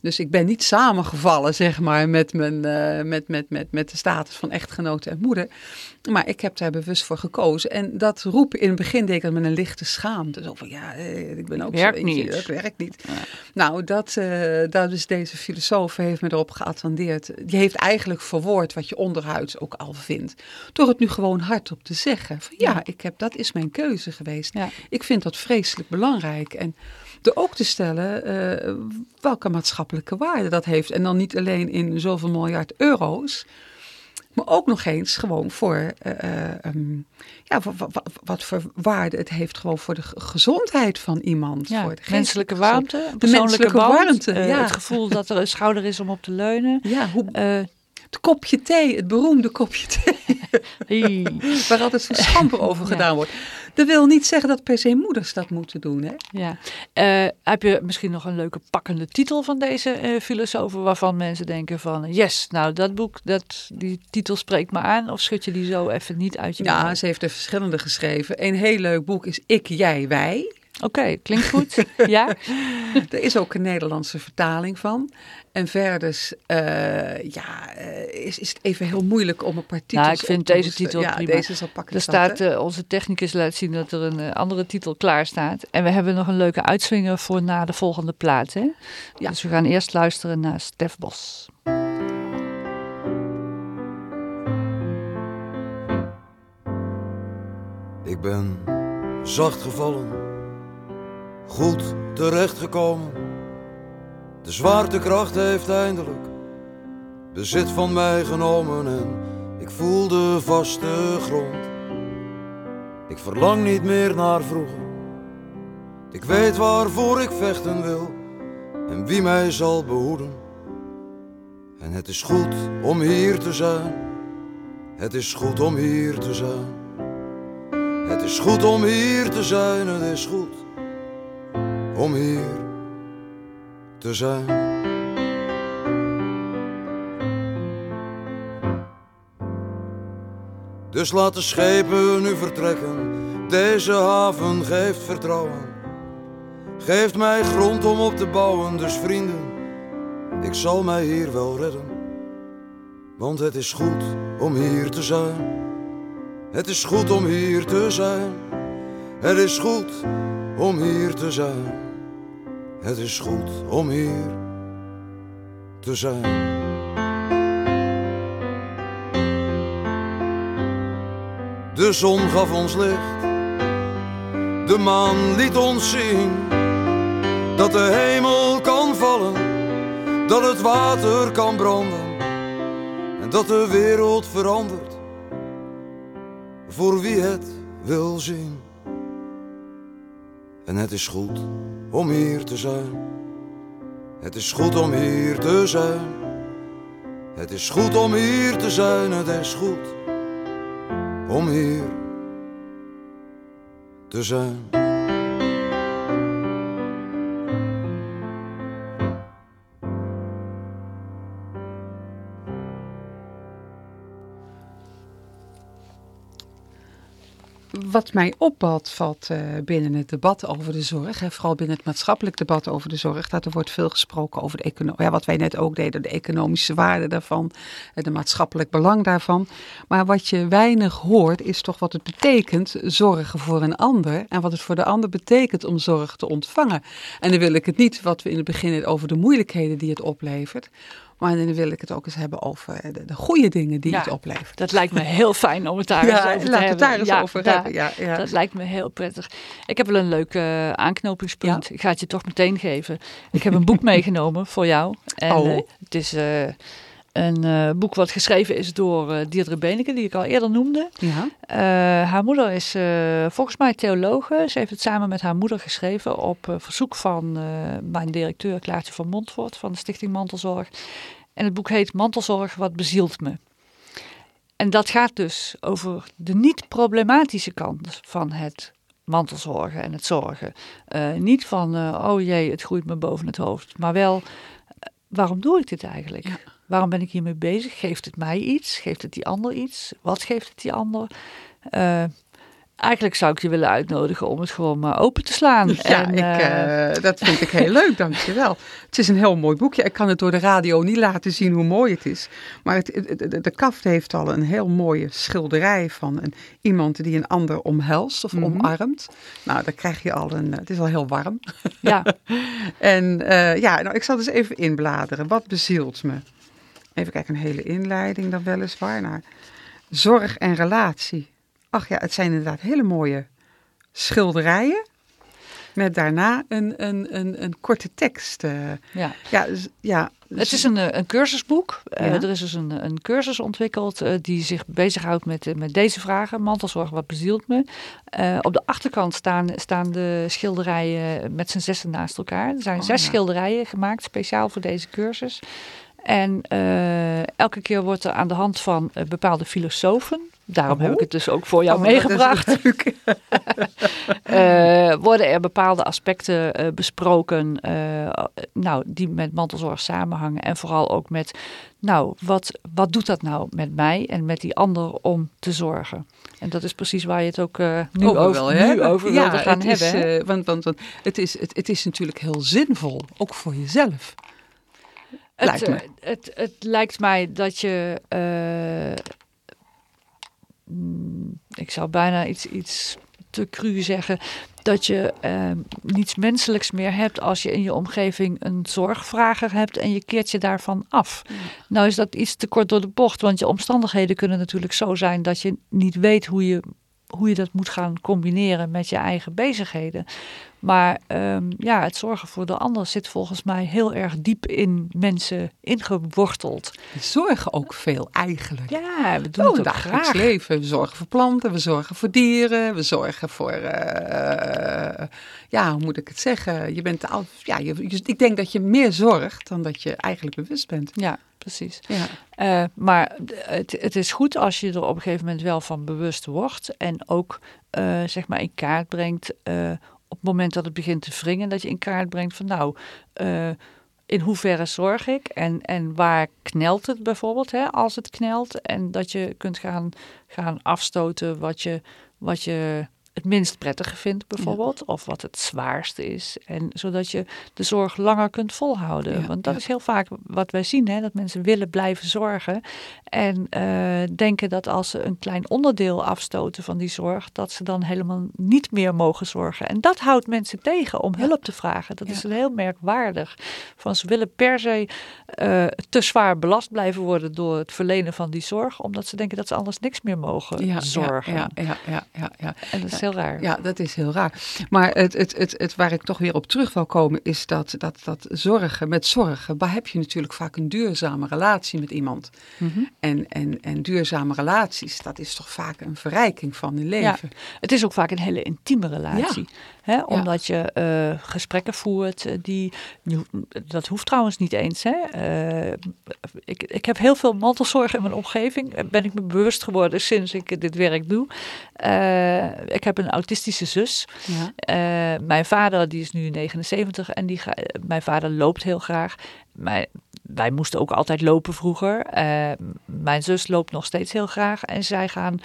Dus ik ben niet samengevallen, zeg maar, met, mijn, eh, met, met, met, met de status van echtgenote en moeder. Maar ik heb daar bewust voor gekozen. En dat roepen in het begin deed ik met een lichte schaamte. Zo van, ja, eh, ik ben ook
Werkt
zo eentje,
niet.
Dat werkt niet. Nou, dat, eh, dat is deze filosoof heeft me erop geattendeerd. Die heeft eigenlijk verwoord wat je onderhuids ook al vindt. Door het nu gewoon hardop te zeggen. Van, ja,
Ja.
ik heb, dat is mijn keuze geweest.
Ja.
Ik vind dat vreselijk belangrijk. En er ook te stellen eh, welke maatschappelijke waarde dat heeft. En dan niet alleen in zoveel miljard euro's. Maar ook nog eens gewoon voor eh, eh, ehm, ja, wa- wa- wa- wat voor waarde het heeft gewoon voor de ge- gezondheid van iemand.
Ja,
voor de
menselijke warmte,
De
persoonlijke
menselijke
band,
warmte,
eh,
ja.
het gevoel dat er een schouder is om op te leunen.
Ja, hoe, het kopje thee, het beroemde kopje thee, waar altijd zo schamper over gedaan wordt. Dat wil niet zeggen dat per se moeders dat moeten doen. Hè?
Ja. Eh, heb je misschien nog een leuke pakkende titel van deze eh filosofen waarvan mensen denken van yes, nou dat boek, dat, die titel spreekt me aan of schud je die zo even niet uit je
Ja,
mouw?
ze heeft er verschillende geschreven. Een heel leuk boek is Ik, Jij, Wij.
Oké, klinkt goed. ja?
Er is ook een Nederlandse vertaling van. En verder eh, ja, eh, is, is het even heel moeilijk om een paar titels
Nou, ik vind deze titel
ja,
prima.
deze is al pakken
Er staat, eh, onze technicus laat zien dat er een andere titel klaar staat. En we hebben nog een leuke uitswinger voor na de volgende plaat. Hè?
Ja.
Dus we gaan eerst luisteren naar Stef Bos.
Ik ben zacht gevallen, goed terechtgekomen. De zwaartekracht heeft eindelijk bezit van mij genomen en ik voel de vaste grond. Ik verlang niet meer naar vroeger. Ik weet waarvoor ik vechten wil en wie mij zal behoeden. En het is goed om hier te zijn. Het is goed om hier te zijn. Het is goed om hier te zijn, het is goed om hier te zijn. Dus laat de schepen nu vertrekken, deze haven geeft vertrouwen. Geeft mij grond om op te bouwen, dus vrienden, ik zal mij hier wel redden. Want het is goed om hier te zijn. Het is goed om hier te zijn. Het is goed om hier te zijn. Het is goed om hier te zijn. De zon gaf ons licht, de maan liet ons zien dat de hemel kan vallen, dat het water kan branden en dat de wereld verandert voor wie het wil zien. En het is goed om hier te zijn. Het is goed om hier te zijn. Het is goed om hier te zijn. Het is goed om hier te zijn.
Wat mij opvalt valt, uh, binnen het debat over de zorg, hè, vooral binnen het maatschappelijk debat over de zorg, dat er wordt veel gesproken over de economie, ja, wat wij net ook deden, de economische waarde daarvan, de maatschappelijk belang daarvan. Maar wat je weinig hoort is toch wat het betekent zorgen voor een ander en wat het voor de ander betekent om zorg te ontvangen. En dan wil ik het niet, wat we in het begin over de moeilijkheden die het oplevert, maar dan wil ik het ook eens hebben over de, de goede dingen die het oplevert.
Dat lijkt me heel fijn om het daar eens over te
laat
hebben.
het daar eens over hebben. Ja, ja.
Dat lijkt me heel prettig. Ik heb wel een leuk uh, aanknopingspunt. Ik ga het je toch meteen geven. Ik heb een boek meegenomen voor jou. En,
oh.
Uh, het is... Uh, een uh, boek wat geschreven is door uh, Deirdre Beneke, die ik al eerder noemde.
Ja.
Uh, haar moeder is volgens mij theologe. Ze heeft het samen met haar moeder geschreven op verzoek van mijn directeur Klaartje van Montfort van de Stichting Mantelzorg. En het boek heet Mantelzorg, wat bezielt me. En dat gaat dus over de niet-problematische kant van het mantelzorgen en het zorgen. niet van, oh jee, het groeit me boven het hoofd. Maar wel, waarom doe ik dit eigenlijk?
Ja.
Waarom ben ik hiermee bezig? Geeft het mij iets? Geeft het die ander iets? Wat geeft het die ander? Uh, eigenlijk zou ik je willen uitnodigen om het gewoon maar open te slaan.
Ja,
en,
ik, uh, dat vind ik heel leuk, dankjewel. Het is een heel mooi boekje. Ik kan het door de radio niet laten zien hoe mooi het is. Maar het, de, de kaft heeft al een heel mooie schilderij van een, iemand die een ander omhelst of
Mhm.
mm -hmm. omarmt. Nou, dan krijg je al een, het is al heel warm.
Ja.
en uh, ja, nou, ik zal dus even inbladeren. Wat bezielt me? Even kijken, een hele inleiding dan weliswaar naar zorg en relatie. Ach ja, het zijn inderdaad hele mooie schilderijen. Met daarna een, een, een, een korte tekst. Uh,
ja.
Ja, ja
het is een, een cursusboek.
Ja.
Uh, er is dus een, een cursus ontwikkeld uh, die zich bezighoudt met, met deze vragen. Mantelzorg, wat bezielt me? op de achterkant staan, staan de schilderijen met z'n zessen naast elkaar. Er zijn
Oh,
zes
ja.
schilderijen gemaakt speciaal voor deze cursus. En elke keer wordt er aan de hand van bepaalde filosofen Daarom
oh.
heb ik het dus ook voor jou
oh,
meegebracht. uh, worden er bepaalde aspecten uh, besproken uh, nou, die met mantelzorg samenhangen. En vooral ook met, nou, wat, wat doet dat nou met mij en met die ander om te zorgen? En dat is precies waar je het ook nu over, over, nu over
ja,
wilde gaan
het
hebben.
Is, want want, want het, is, het, het is natuurlijk heel zinvol, ook voor jezelf.
Het,
lijkt me.
Het, het, lijkt mij dat je ik zou bijna iets, iets te cru zeggen, dat je uh, niets menselijks meer hebt als je in je omgeving een zorgvrager hebt en je keert je daarvan af. Nou is dat iets te kort door de bocht, want je omstandigheden kunnen natuurlijk zo zijn dat je niet weet hoe je, hoe je dat moet gaan combineren met je eigen bezigheden. Maar um, ja, het zorgen voor de ander zit volgens mij heel erg diep in mensen ingeworteld.
We zorgen ook veel eigenlijk.
Ja, we doen
oh,
het ook graag.
leven. We zorgen voor planten, we zorgen voor dieren, we zorgen voor, uh, ja, hoe moet ik het zeggen? Je bent, al, ja, je, ik denk dat je meer zorgt dan dat je eigenlijk bewust bent.
Ja, precies.
Ja.
Uh, maar het, het is goed als je er op een gegeven moment wel van bewust wordt en ook uh, zeg maar in kaart brengt uh, op het moment dat het begint te wringen, dat je in kaart brengt van nou, in hoeverre zorg ik en, en waar knelt het bijvoorbeeld, hè, als het knelt. En dat je kunt gaan, gaan afstoten wat je, wat je het minst prettige vindt bijvoorbeeld. Of wat het zwaarste is. En zodat je de zorg langer kunt volhouden.
Ja,
Want dat
ja.
is heel vaak wat wij zien. Hè, dat mensen willen blijven zorgen. En eh, denken dat als ze een klein onderdeel afstoten van die zorg. Dat ze dan helemaal niet meer mogen zorgen. En dat houdt mensen tegen om hulp te vragen. Dat is een heel merkwaardig. Van ze willen per se eh, te zwaar belast blijven worden door het verlenen van die zorg. Omdat ze denken dat ze anders niks meer mogen zorgen.
Ja, ja, ja, ja, ja.
En dat is heel raar.
Ja, dat is heel raar. Maar het, het, het, het waar ik toch weer op terug wil komen is dat, dat, dat zorgen, met zorgen, waar heb je natuurlijk vaak een duurzame relatie met iemand.
Mhm.
En, en, en duurzame relaties, dat is toch vaak een verrijking van je leven.
Het is ook vaak een hele intieme relatie. Hè? Omdat je eh, gesprekken voert. eh, Die, dat hoeft trouwens niet eens. Hè? Eh, ik, ik heb heel veel mantelzorg in mijn omgeving. Ben ik me bewust geworden sinds ik dit werk doe. Ik heb een autistische zus.
Ja.
Mijn vader die is nu 79 en die ga, mijn vader loopt heel graag. Mijn, wij moesten ook altijd lopen vroeger. Mijn zus loopt nog steeds heel graag en zij gaan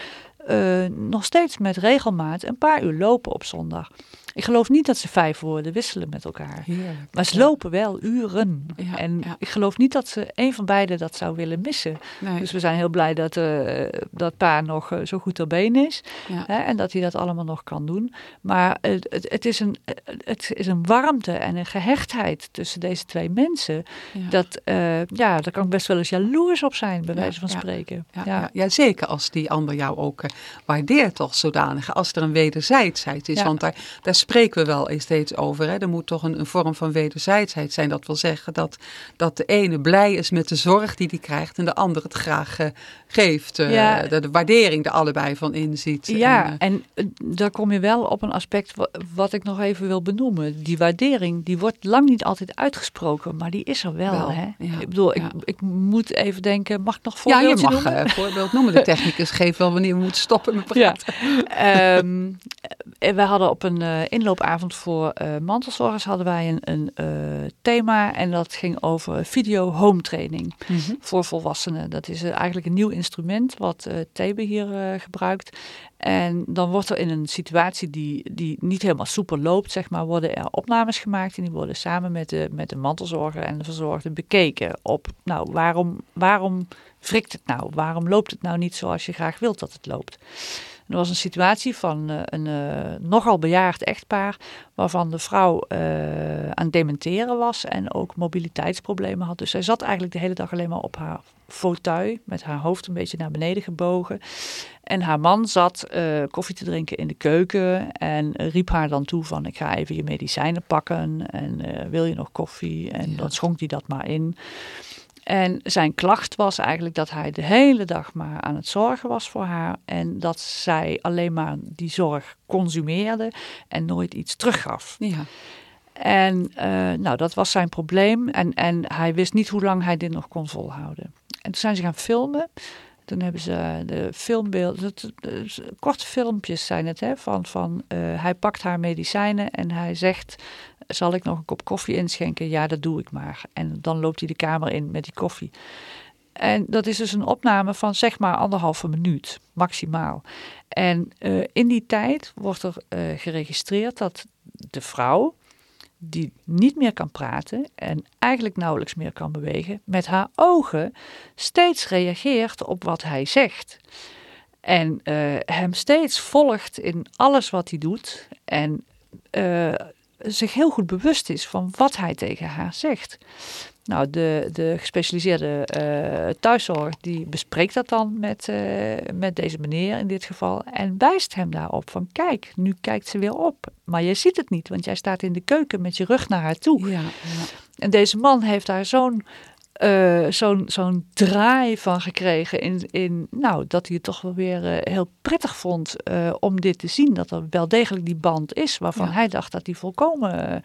nog steeds met regelmaat een paar uur lopen op zondag. Ik geloof niet dat ze vijf woorden wisselen met elkaar.
Heerlijk.
Maar ze lopen wel uren.
Ja,
en
ja.
ik geloof niet dat ze een van beiden dat zou willen missen.
Nee.
Dus we zijn heel blij dat, eh, dat pa nog eh, zo goed ter been is.
ja.
Hè, en dat hij dat allemaal nog kan doen. Maar het, het, het, is een, het is een warmte en een gehechtheid tussen deze twee mensen. Dat, eh, ja, daar kan ik best wel eens jaloers op zijn, bij wijze van spreken.
Ja, zeker als die ander jou ook waardeert toch zodanig. Als er een wederzijdsheid is. Want daar, daar spreken we wel eens steeds over. Hè. Er moet toch een, een vorm van wederzijdsheid zijn. Dat wil zeggen dat, dat de ene blij is met de zorg die hij krijgt. En de ander het graag eh, geeft. eh,
Ja.
de, de waardering er allebei van inziet.
Ja,
En, eh,
en daar kom je wel op een aspect wa- wat ik nog even wil benoemen. Die waardering, die wordt lang niet altijd uitgesproken, maar die is er wel.
Wel,
hè?
ja,
Ik bedoel,
ja.
ik, ik moet even denken, mag ik nog
ja, je mag
noemen?
een voorbeeld noemen. De technicus geeft wel wanneer we moeten stoppen met praten.
Eh, we hadden op een inloopavond voor eh mantelzorgers hadden wij een, een eh, thema en dat ging over video home training
Mhm.
voor volwassenen. Dat is eh, eigenlijk een nieuw instrument wat Thebe hier gebruikt. En dan wordt er in een situatie die, die niet helemaal soepel loopt, zeg maar, worden er opnames gemaakt en die worden samen met de, met de mantelzorger en de verzorgde bekeken op, nou, waarom, waarom wrikt het nou? Waarom loopt het nou niet zoals je graag wilt dat het loopt? Er was een situatie van eh, een eh, nogal bejaard echtpaar, waarvan de vrouw eh, aan het dementeren was en ook mobiliteitsproblemen had. Dus zij zat eigenlijk de hele dag alleen maar op haar fauteuil, met haar hoofd een beetje naar beneden gebogen. En haar man zat koffie te drinken in de keuken en riep haar dan toe van ik ga even je medicijnen pakken en wil je nog koffie? En
Ja.
dan schonk hij dat maar in. En zijn klacht was eigenlijk dat hij de hele dag maar aan het zorgen was voor haar. En dat zij alleen maar die zorg consumeerde en nooit iets teruggaf.
Ja.
En eh, nou, dat was zijn probleem. En, en hij wist niet hoe lang hij dit nog kon volhouden. En toen zijn ze gaan filmen. Toen hebben ze de filmbeelden, korte filmpjes zijn het, hè, van, van eh, hij pakt haar medicijnen en hij zegt, zal ik nog een kop koffie inschenken? Ja, dat doe ik maar. En dan loopt hij de kamer in met die koffie. En dat is dus een opname van zeg maar anderhalve minuut, maximaal. En eh, in die tijd wordt er eh, geregistreerd dat de vrouw, die niet meer kan praten en eigenlijk nauwelijks meer kan bewegen, met haar ogen steeds reageert op wat hij zegt. En eh, hem steeds volgt in alles wat hij doet. En zich heel goed bewust is van wat hij tegen haar zegt. Nou, de, de gespecialiseerde eh, thuiszorg die bespreekt dat dan met, eh, met deze meneer in dit geval. En wijst hem daarop van kijk, nu kijkt ze weer op. Maar je ziet het niet, want jij staat in de keuken met je rug naar haar toe.
Ja, ja.
En deze man heeft daar zo'n eh, zo'n zo'n draai van gekregen. In, in, nou, dat hij het toch wel weer eh, heel prettig vond eh, om dit te zien. Dat er wel degelijk die band is waarvan
Ja.
hij dacht dat die volkomen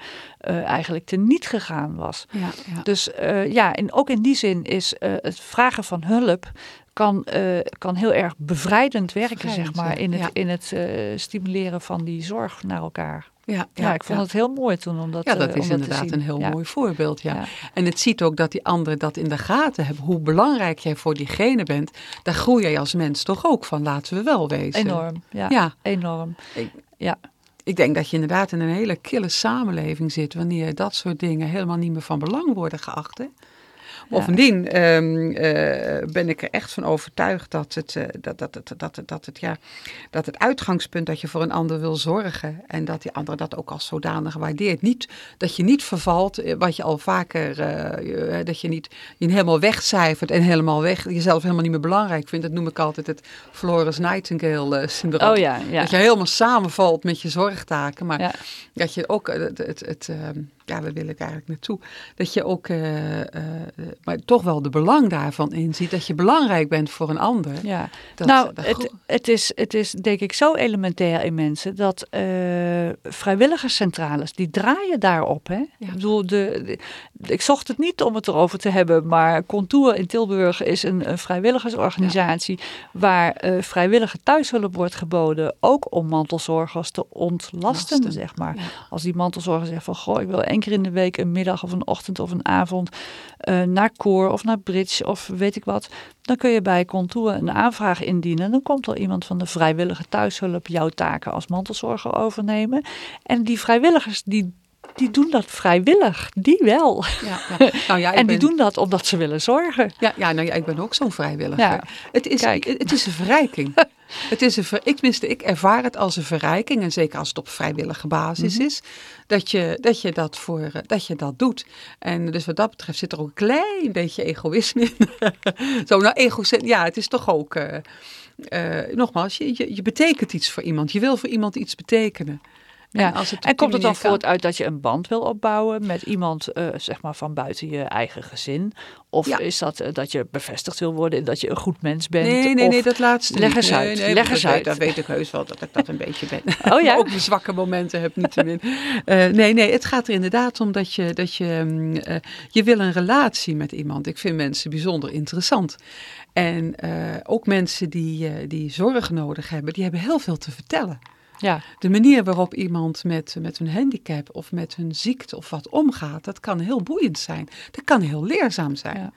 eigenlijk teniet gegaan was.
ja, ja.
Dus ja, en ook in die zin is het vragen van hulp kan, eh, kan heel erg bevrijdend werken,
Bevrijdend,
zeg maar, in het,
ja.
in het eh, stimuleren van die zorg naar elkaar.
ja,
Ja, ik vond het heel mooi toen om dat,
Ja,
eh,
dat
om
is inderdaad een heel mooi voorbeeld. Ja. En het ziet ook dat die anderen dat in de gaten hebben. Hoe belangrijk jij voor diegene bent. Daar groei jij als mens toch ook van, laten we wel wezen.
Enorm, ja.
Ja.
Enorm.
Ik-
ja.
Ik denk dat je inderdaad in een hele kille samenleving zit wanneer dat soort dingen helemaal niet meer van belang worden geacht. Hè? Bovendien eh, ben ik er echt van overtuigd dat het, uh, dat, dat, dat, dat, dat, het, ja, dat het uitgangspunt dat je voor een ander wil zorgen en dat die ander dat ook als zodanig waardeert. Niet, dat je niet vervalt, eh, wat je al vaker, dat je niet je helemaal wegcijfert en helemaal weg, jezelf helemaal niet meer belangrijk vindt. Dat noem ik altijd het Florence Nightingale syndroom.
Oh ja, ja.
Dat je helemaal samenvalt met je zorgtaken, maar ja. dat je ook het, het, het, ehm, ja, we willen ik eigenlijk naartoe. Dat je ook, uh, uh, maar toch wel de belang daarvan inziet. Dat je belangrijk bent voor een ander.
Ja. nou, het, het, is, het is denk ik zo elementair in mensen dat uh, vrijwilligerscentrales, die draaien daarop. Hè? Ja. Ik bedoel, de, ik zocht het niet om het erover te hebben, maar Contour in Tilburg is een, een vrijwilligersorganisatie ja. waar vrijwillige thuishulp wordt geboden. Ook om mantelzorgers te ontlasten, Lasten. zeg maar. Als die mantelzorger zegt van, goh, ik wil één keer in de week een middag of een ochtend of een avond uh, naar koor of naar bridge of weet ik wat. Dan kun je bij Contour een aanvraag indienen. Dan komt er iemand van de vrijwillige thuishulp jouw taken als mantelzorger overnemen. En die vrijwilligers die die doen dat vrijwillig. Die wel. Ja, ja. Nou ja, en die doen dat omdat ze willen zorgen.
Ja, ja, nou ja ik ben ook zo'n vrijwilliger. Ja. Het, is, Kijk. het is een verrijking. het is een ver, ik, tenminste, ik ervaar het als een verrijking. En zeker als het op vrijwillige basis mm -hmm. is. Dat je, dat, je dat, voor, dat je dat doet. En dus wat dat betreft zit er ook een klein beetje egoïsme in. Zo, nou, egocent, ja, het is toch ook... Uh, uh, nogmaals, je, je, je betekent iets voor iemand. Je wil voor iemand iets betekenen.
Ja. En, en komt het dan voort uit dat je een band wil opbouwen met iemand uh, zeg maar van buiten je eigen gezin? Of ja. is dat uh, dat je bevestigd wil worden dat je een goed mens bent?
Nee, nee, nee, dat laatste
Leg eens uit.
Nee, nee,
leg eens uit.
Dat weet ik heus wel dat ik dat een beetje ben. Oh ja? ook mijn zwakke momenten heb niet te min. Uh, nee, nee, het gaat er inderdaad om dat je, dat je, um, je wil een relatie met iemand. Ik vind mensen bijzonder interessant. En ook mensen die, die zorg nodig hebben, die hebben heel veel te vertellen. Ja. De manier waarop iemand met, met een handicap of met hun ziekte of wat omgaat, dat kan heel boeiend zijn. Dat kan heel leerzaam zijn. Ja.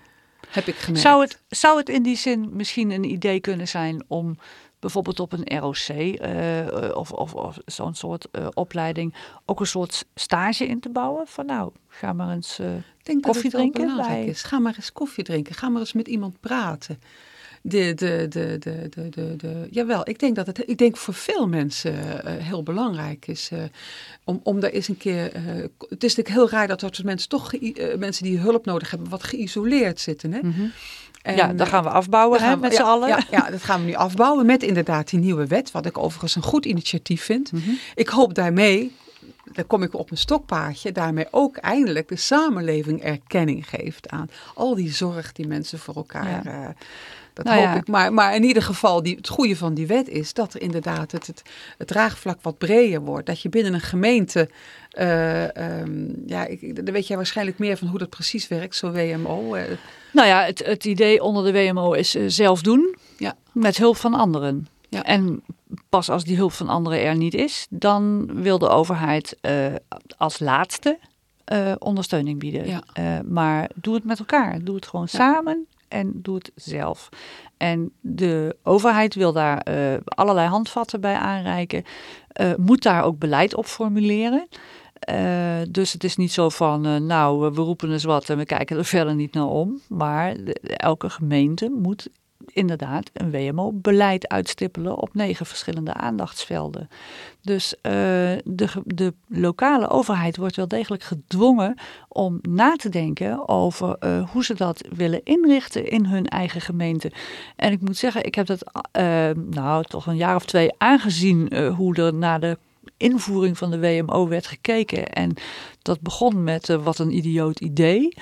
Heb ik gemerkt.
Zou het, zou het in die zin misschien een idee kunnen zijn om bijvoorbeeld op een ROC uh, of, of, of zo'n soort uh, opleiding ook een soort stage in te bouwen? Van nou, ga maar eens uh,
denk
koffie drinken.
Bij... Is. Ga maar eens koffie drinken. Ga maar eens met iemand praten de, de, de, de, de, de, de, jawel, ik denk dat het ik denk voor veel mensen uh, heel belangrijk is. Uh, om, om daar eens een keer. Uh, het is natuurlijk heel raar dat er mensen toch mensen die hulp nodig hebben, wat geïsoleerd zitten. Hè?
Mm -hmm. En, ja, dat gaan we afbouwen we, met
ja,
z'n allen.
Ja, ja, dat gaan we nu afbouwen met inderdaad die nieuwe wet. Wat ik overigens een goed initiatief vind. Mm -hmm. Ik hoop daarmee dan kom ik op een stokpaardje, daarmee ook eindelijk de samenleving erkenning geeft aan al die zorg die mensen voor elkaar. Ja. Uh, dat nou hoop ja. ik. Maar, maar in ieder geval, die, het goede van die wet is dat er inderdaad het, het, het draagvlak wat breder wordt. Dat je binnen een gemeente, uh, um, ja, ik, dan weet jij waarschijnlijk meer van hoe dat precies werkt, zo'n WMO. Uh.
Nou ja, het, het idee onder de WMO is uh, zelf doen ja. met hulp van anderen. Ja. En pas als die hulp van anderen er niet is, dan wil de overheid als laatste ondersteuning bieden. Ja. maar doe het met elkaar. Doe het gewoon samen en doe het zelf. En de overheid wil daar uh, allerlei handvatten bij aanreiken, uh, moet daar ook beleid op formuleren. Uh, dus het is niet zo van, nou, we roepen eens wat en we kijken er verder niet naar om. Maar elke gemeente moet inderdaad een WMO-beleid uitstippelen op negen verschillende aandachtsvelden. Dus uh, de, de lokale overheid wordt wel degelijk gedwongen om na te denken over uh, hoe ze dat willen inrichten in hun eigen gemeente. En ik moet zeggen, ik heb dat uh, nou toch een jaar of twee aangezien hoe er naar de invoering van de WMO werd gekeken. En dat begon met wat een idioot idee.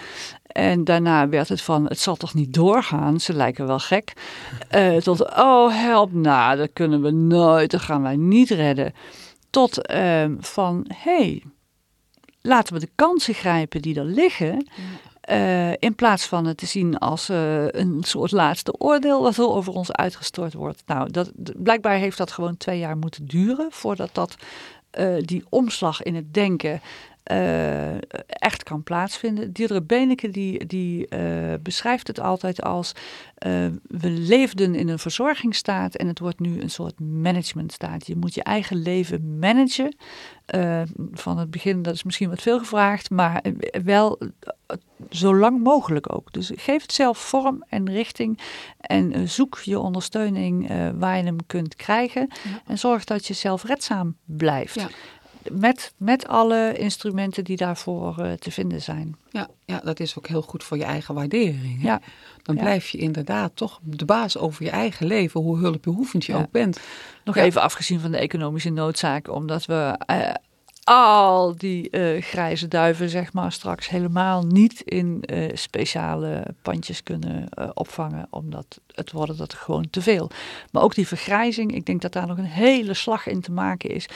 En daarna werd het van, het zal toch niet doorgaan? Ze lijken wel gek. Uh, tot, oh help, nou dat kunnen we nooit, dat gaan wij niet redden. Tot uh, van, hey, laten we de kansen grijpen die er liggen. Uh, in plaats van het te zien als uh, een soort laatste oordeel wat er over ons uitgestort wordt. Nou, dat, blijkbaar heeft dat gewoon twee jaar moeten duren voordat dat, uh, die omslag in het denken eh, echt kan plaatsvinden. Diedere Beneke die, die uh, beschrijft het altijd als uh, we leefden in een verzorgingsstaat en het wordt nu een soort managementstaat. Je moet je eigen leven managen. van het begin, dat is misschien wat veel gevraagd, maar wel zo lang mogelijk ook. Dus geef het zelf vorm en richting en zoek je ondersteuning waar je hem kunt krijgen. En zorg dat je zelfredzaam blijft. Ja met, met alle instrumenten die daarvoor uh, te vinden zijn.
Ja, ja, dat is ook heel goed voor je eigen waardering. Hè? Ja. Dan blijf je inderdaad toch de baas over je eigen leven, hoe hulpbehoevend je ook bent.
Nog even afgezien van de economische noodzaak, omdat we uh, al die uh, grijze duiven, zeg maar, straks helemaal niet in uh, speciale pandjes kunnen uh, opvangen, omdat het worden dat gewoon te veel. Maar ook die vergrijzing, ik denk dat daar nog een hele slag in te maken is.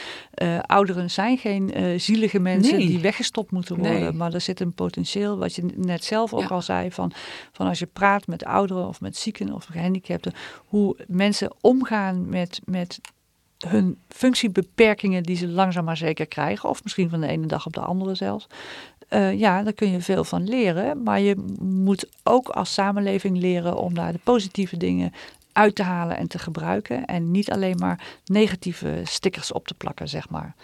ouderen zijn geen zielige mensen nee. die weggestopt moeten worden, nee. maar er zit een potentieel, wat je net zelf ook ja. al zei, van, van als je praat met ouderen of met zieken of gehandicapten, hoe mensen omgaan met, met hun functiebeperkingen die ze langzaam maar zeker krijgen, of misschien van de ene dag op de andere zelfs. Uh, ja, daar kun je veel van leren. Maar je moet ook als samenleving leren om daar de positieve dingen uit te halen en te gebruiken. En niet alleen maar negatieve stickers op te plakken, zeg maar.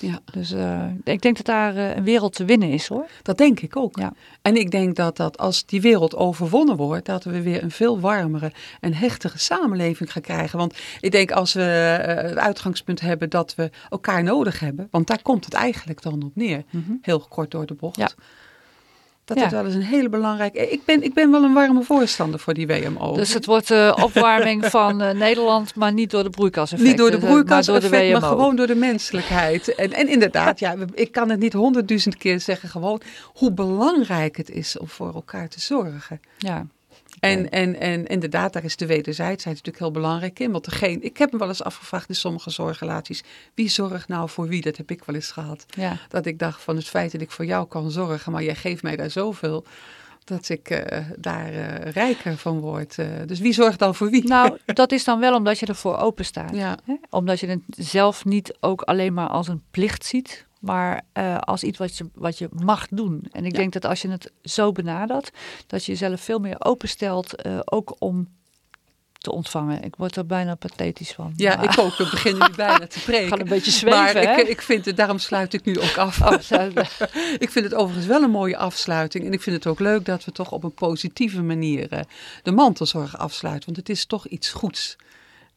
Ja. Dus uh, ik denk dat daar uh, een wereld te winnen is hoor.
Dat denk ik ook. Ja. En ik denk dat, dat als die wereld overwonnen wordt, dat we weer een veel warmere en hechtere samenleving gaan krijgen. Want ik denk als we uh, het uitgangspunt hebben dat we elkaar nodig hebben, want daar komt het eigenlijk dan op neer. Mm -hmm. Heel kort door de bocht. Ja. Dat ja. is wel eens een hele belangrijke. Ik ben, ik ben wel een warme voorstander voor die WMO.
Dus het wordt uh, opwarming van uh, Nederland, maar niet door de broeikas
Niet door de broeikas, maar, door de WMO. maar gewoon door de menselijkheid. En, en inderdaad, ja, ik kan het niet honderdduizend keer zeggen, gewoon hoe belangrijk het is om voor elkaar te zorgen. Ja. En, en, en inderdaad, daar is de wederzijdsheid natuurlijk heel belangrijk in. Want degene, ik heb me wel eens afgevraagd in sommige zorgrelaties, wie zorgt nou voor wie? Dat heb ik wel eens gehad. Ja. Dat ik dacht van het feit dat ik voor jou kan zorgen, maar jij geeft mij daar zoveel dat ik uh, daar uh, rijker van word. Uh, dus wie zorgt dan voor wie?
Nou, dat is dan wel omdat je ervoor open staat. Ja. Hè? Omdat je het zelf niet ook alleen maar als een plicht ziet, maar uh, als iets wat je, wat je mag doen. En ik ja. denk dat als je het zo benadert, dat je jezelf veel meer openstelt, uh, ook om te ontvangen. Ik word er bijna pathetisch van.
Ja, maar. ik ook. We beginnen nu bijna te spreken.
Gaat een beetje zweven,
Maar
hè?
ik, ik vind het, daarom sluit ik nu ook af. ik vind het overigens wel een mooie afsluiting. En ik vind het ook leuk dat we toch op een positieve manier uh, de mantelzorg afsluiten. Want het is toch iets goeds.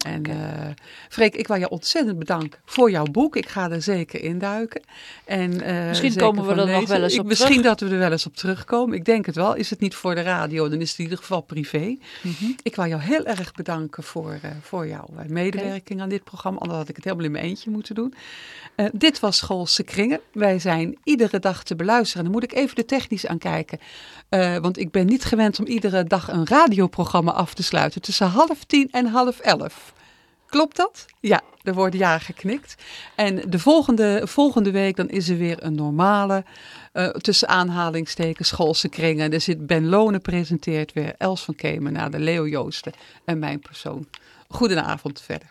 En okay. uh, Freek, ik wil je ontzettend bedanken voor jouw boek. Ik ga er zeker induiken. En, uh,
misschien komen we er nog wel eens op
ik, Misschien dat we er wel eens op terugkomen. Ik denk het wel. Is het niet voor de radio, dan is het in ieder geval privé. Mm -hmm. Ik wil jou heel erg bedanken voor, uh, voor jouw medewerking okay. aan dit programma. Anders had ik het helemaal in mijn eentje moeten doen. dit was Schoolse Kringen. Wij zijn iedere dag te beluisteren. Dan moet ik even de technisch eh, want ik ben niet gewend om iedere dag een radioprogramma af te sluiten tussen half tien en half elf. Klopt dat? Ja, er wordt ja geknikt. En de volgende, volgende week dan is er weer een normale, uh, tussen aanhalingstekens, schoolse kringen. Er zit Ben Lonen presenteert weer, Els van Kemen naar de Leo Joosten en mijn persoon. Goedenavond verder.